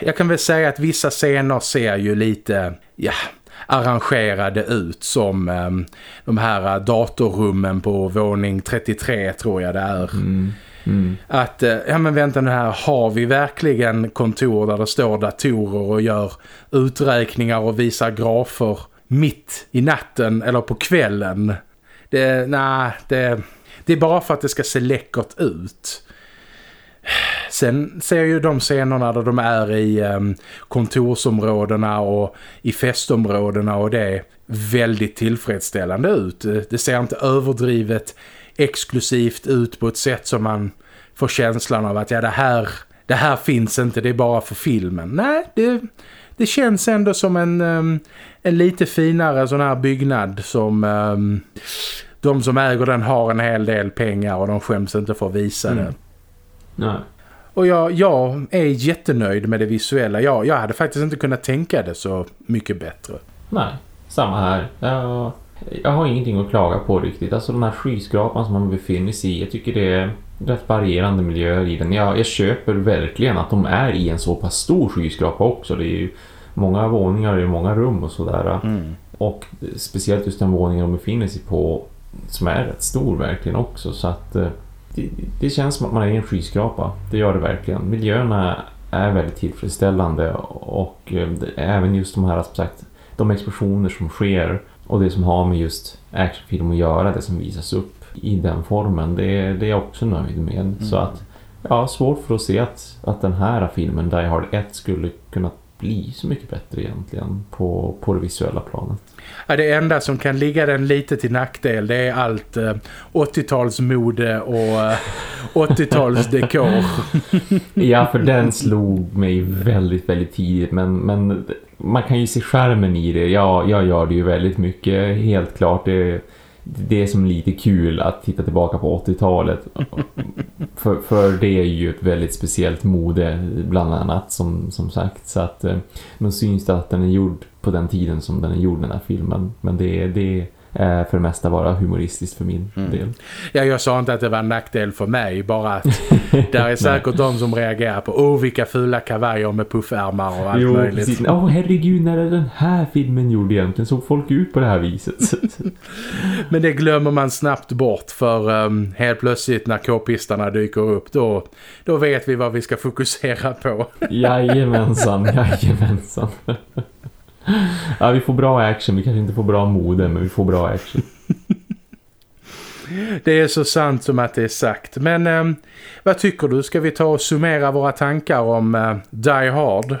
jag kan väl säga att vissa scener ser ju lite, ja, arrangerade ut som um, de här datorrummen på våning 33 tror jag det är. Mm. Mm. Att, uh, ja men vänta nu här, har vi verkligen kontor där det står datorer och gör uträkningar och visar grafer mitt i natten eller på kvällen? Det, nej, det, det är bara för att det ska se läckert ut. Sen ser ju de scenerna där de är i um, kontorsområdena och i festområdena och det väldigt tillfredsställande ut. Det ser inte överdrivet exklusivt ut på ett sätt som man får känslan av att ja, det, här, det här finns inte, det är bara för filmen. Nej, det, det känns ändå som en, um, en lite finare sån här byggnad som... Um, de som äger den har en hel del pengar och de skäms inte för att visa mm. det. Nej. Och jag, jag är jättenöjd med det visuella. Jag, jag hade faktiskt inte kunnat tänka det så mycket bättre. Nej, samma här. Jag, jag har ingenting att klaga på riktigt. Alltså den här skyskrapan som man befinner sig i. Jag tycker det är rätt varierande miljöer i den. Jag, jag köper verkligen att de är i en så pass stor skyskrapa också. Det är ju många våningar och många rum och sådär. Mm. Och speciellt just den våningen de befinner sig på som är rätt stor verkligen också. Så att eh, det, det, känns som att man är i en skyskrapa. Det gör det verkligen. Miljöerna är väldigt tillfredsställande och eh, även just de här som sagt, de explosioner som sker och det som har med just actionfilm att göra, det som visas upp i den formen, det, det är jag också nöjd med. Mm. Så att, ja, svårt för att se att, att den här filmen, Die Hard 1, skulle kunna bli så mycket bättre egentligen på, på det visuella planet. Ja, det enda som kan ligga den lite till nackdel det är allt eh, 80-talsmode och eh, 80-talsdekor. ja, för den slog mig väldigt, väldigt tidigt. Men, men man kan ju se skärmen i det. Ja, jag gör det ju väldigt mycket, helt klart. Det, det är som lite kul att titta tillbaka på 80-talet. för, för det är ju ett väldigt speciellt mode bland annat som, som sagt. Så att eh, man syns det att den är gjord på den tiden som den är gjord den här filmen. Men det, det, för det mesta vara humoristiskt för min mm. del. Ja, jag sa inte att det var en nackdel för mig, bara att där är säkert de som reagerar på åh, oh, vilka fula kavajer med puffärmar och allt jo, möjligt. Åh, oh, herregud, när är den här filmen gjord egentligen? Såg folk ut på det här viset? Men det glömmer man snabbt bort för um, helt plötsligt när k-pistarna dyker upp, då, då vet vi vad vi ska fokusera på. jajamensan, jajamensan. Ja, vi får bra action. Vi kanske inte får bra mode, men vi får bra action. Det är så sant som att det är sagt. Men eh, vad tycker du? Ska vi ta och summera våra tankar om eh, Die Hard?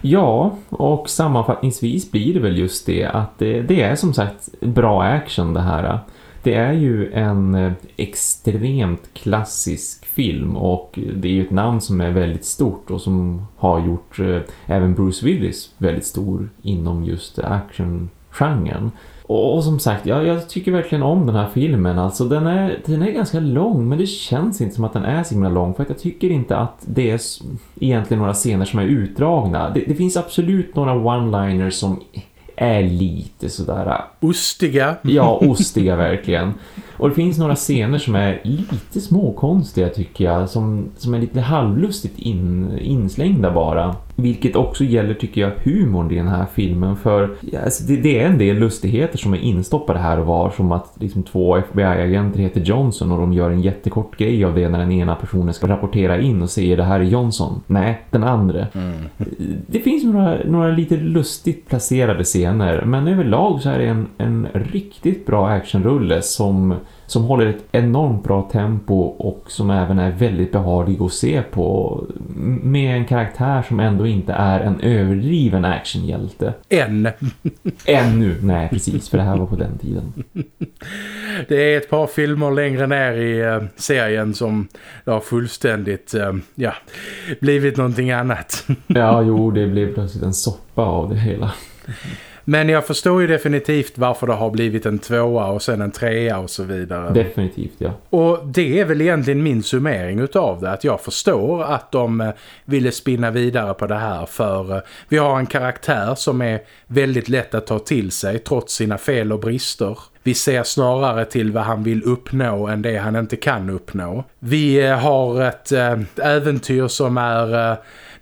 Ja, och sammanfattningsvis blir det väl just det att det, det är som sagt bra action det här. Det är ju en eh, extremt klassisk film och det är ju ett namn som är väldigt stort och som har gjort eh, även Bruce Willis väldigt stor inom just actiongenren. Och, och som sagt, jag, jag, tycker verkligen om den här filmen. Alltså den är, den är ganska lång men det känns inte som att den är så himla lång. För att jag tycker inte att det är egentligen några scener som är utdragna. Det, det finns absolut några one-liners som är lite sådär... Ostiga. Ja, ostiga verkligen. Och det finns några scener som är lite småkonstiga tycker jag. Som, som är lite halvlustigt in, inslängda bara. Vilket också gäller tycker jag humorn i den här filmen. För alltså, det, det, är en del lustigheter som är instoppade här och var. Som att liksom, två FBI-agenter heter Johnson och de gör en jättekort grej av det när den ena personen ska rapportera in och säger det här är Johnson. Nej, den andra. Mm. Det finns några, några lite lustigt placerade scener. Men överlag så är det en, en riktigt bra actionrulle som som håller ett enormt bra tempo och som även är väldigt behaglig att se på med en karaktär som ändå inte är en överdriven actionhjälte. Än. Ännu, nej precis, för det här var på den tiden. Det är ett par filmer längre ner i uh, serien som har fullständigt uh, ja, blivit någonting annat. ja, jo, det blev plötsligt en soppa av det hela. Men jag förstår ju definitivt varför det har blivit en tvåa och sen en trea och så vidare. Definitivt, ja. Och det är väl egentligen min summering utav det. Att jag förstår att de eh, ville spinna vidare på det här. För eh, vi har en karaktär som är väldigt lätt att ta till sig trots sina fel och brister. Vi ser snarare till vad han vill uppnå än det han inte kan uppnå. Vi eh, har ett äventyr som är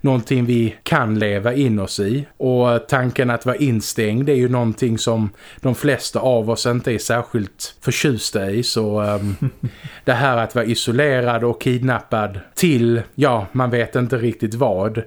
någonting vi kan leva in oss i. Och tanken att vara instängd är ju någonting som de flesta av oss inte är särskilt förtjusta i. Så um, det här att vara isolerad och kidnappad till, ja, man vet inte riktigt vad.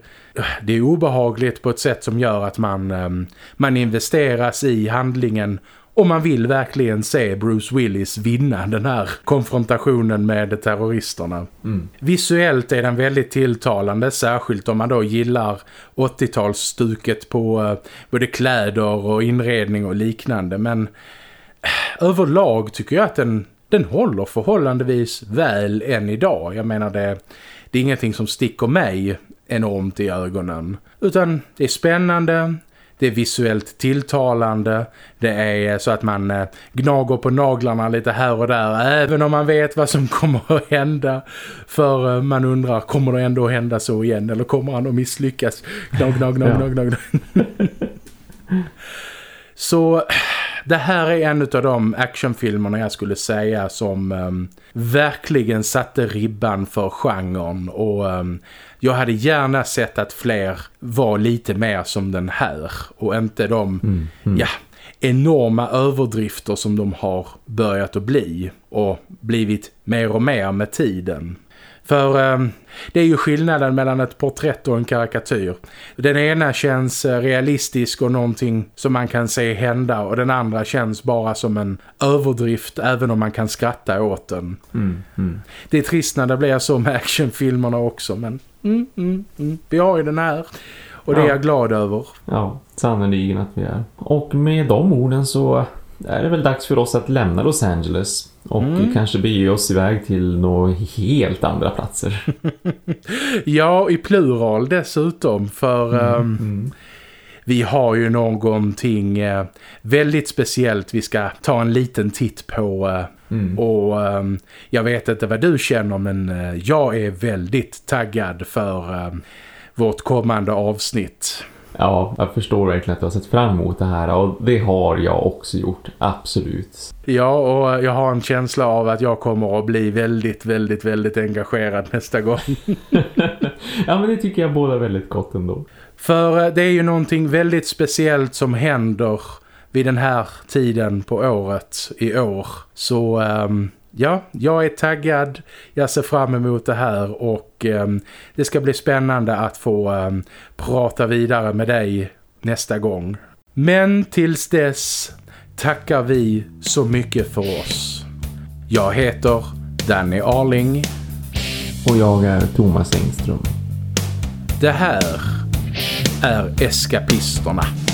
Det är obehagligt på ett sätt som gör att man, um, man investeras i handlingen och man vill verkligen se Bruce Willis vinna den här konfrontationen med terroristerna. Mm. Visuellt är den väldigt tilltalande, särskilt om man då gillar 80-talsstuket på uh, både kläder och inredning och liknande. Men uh, överlag tycker jag att den, den håller förhållandevis väl än idag. Jag menar det, det är ingenting som sticker mig enormt i ögonen. Utan det är spännande, det är visuellt tilltalande. Det är så att man eh, gnager på naglarna lite här och där. Även om man vet vad som kommer att hända. För eh, man undrar, kommer det ändå hända så igen? Eller kommer han att misslyckas? Gnag, gnag, gnag, gnag, gnag. så det här är en av de actionfilmerna jag skulle säga som um, verkligen satte ribban för genren och um, jag hade gärna sett att fler var lite mer som den här och inte de mm, mm. ja, enorma överdrifter som de har börjat att bli och blivit mer och mer med tiden. För eh, det är ju skillnaden mellan ett porträtt och en karikatyr. Den ena känns eh, realistisk och någonting som man kan se hända och den andra känns bara som en överdrift även om man kan skratta åt den. Mm, mm. Det är trist när det blir så med actionfilmerna också men mm, mm, mm. vi har ju den här. Och det ja. är jag glad över. Ja, sannoliken att vi är. Och med de orden så är det väl dags för oss att lämna Los Angeles och mm. kanske bege oss iväg till några helt andra platser. ja, i plural dessutom för mm. Um, vi har ju någonting uh, väldigt speciellt vi ska ta en liten titt på uh, mm. och um, jag vet inte vad du känner men uh, jag är väldigt taggad för vårt kommande avsnitt. Ja, jag förstår verkligen att du har sett fram emot det här och det har jag också gjort, absolut. Ja, och jag har en känsla av att jag kommer att bli väldigt, väldigt, väldigt engagerad nästa gång. ja, men det tycker jag båda väldigt gott ändå. För eh, det är ju någonting väldigt speciellt som händer vid den här tiden på året i år. Så um, ja, jag är taggad. Jag ser fram emot det här och um, det ska bli spännande att få um, prata vidare med dig nästa gång. Men tills dess tackar vi så mycket för oss. Jag heter Danny Arling. Och jag är Thomas Engström. Det här är Eskapisterna.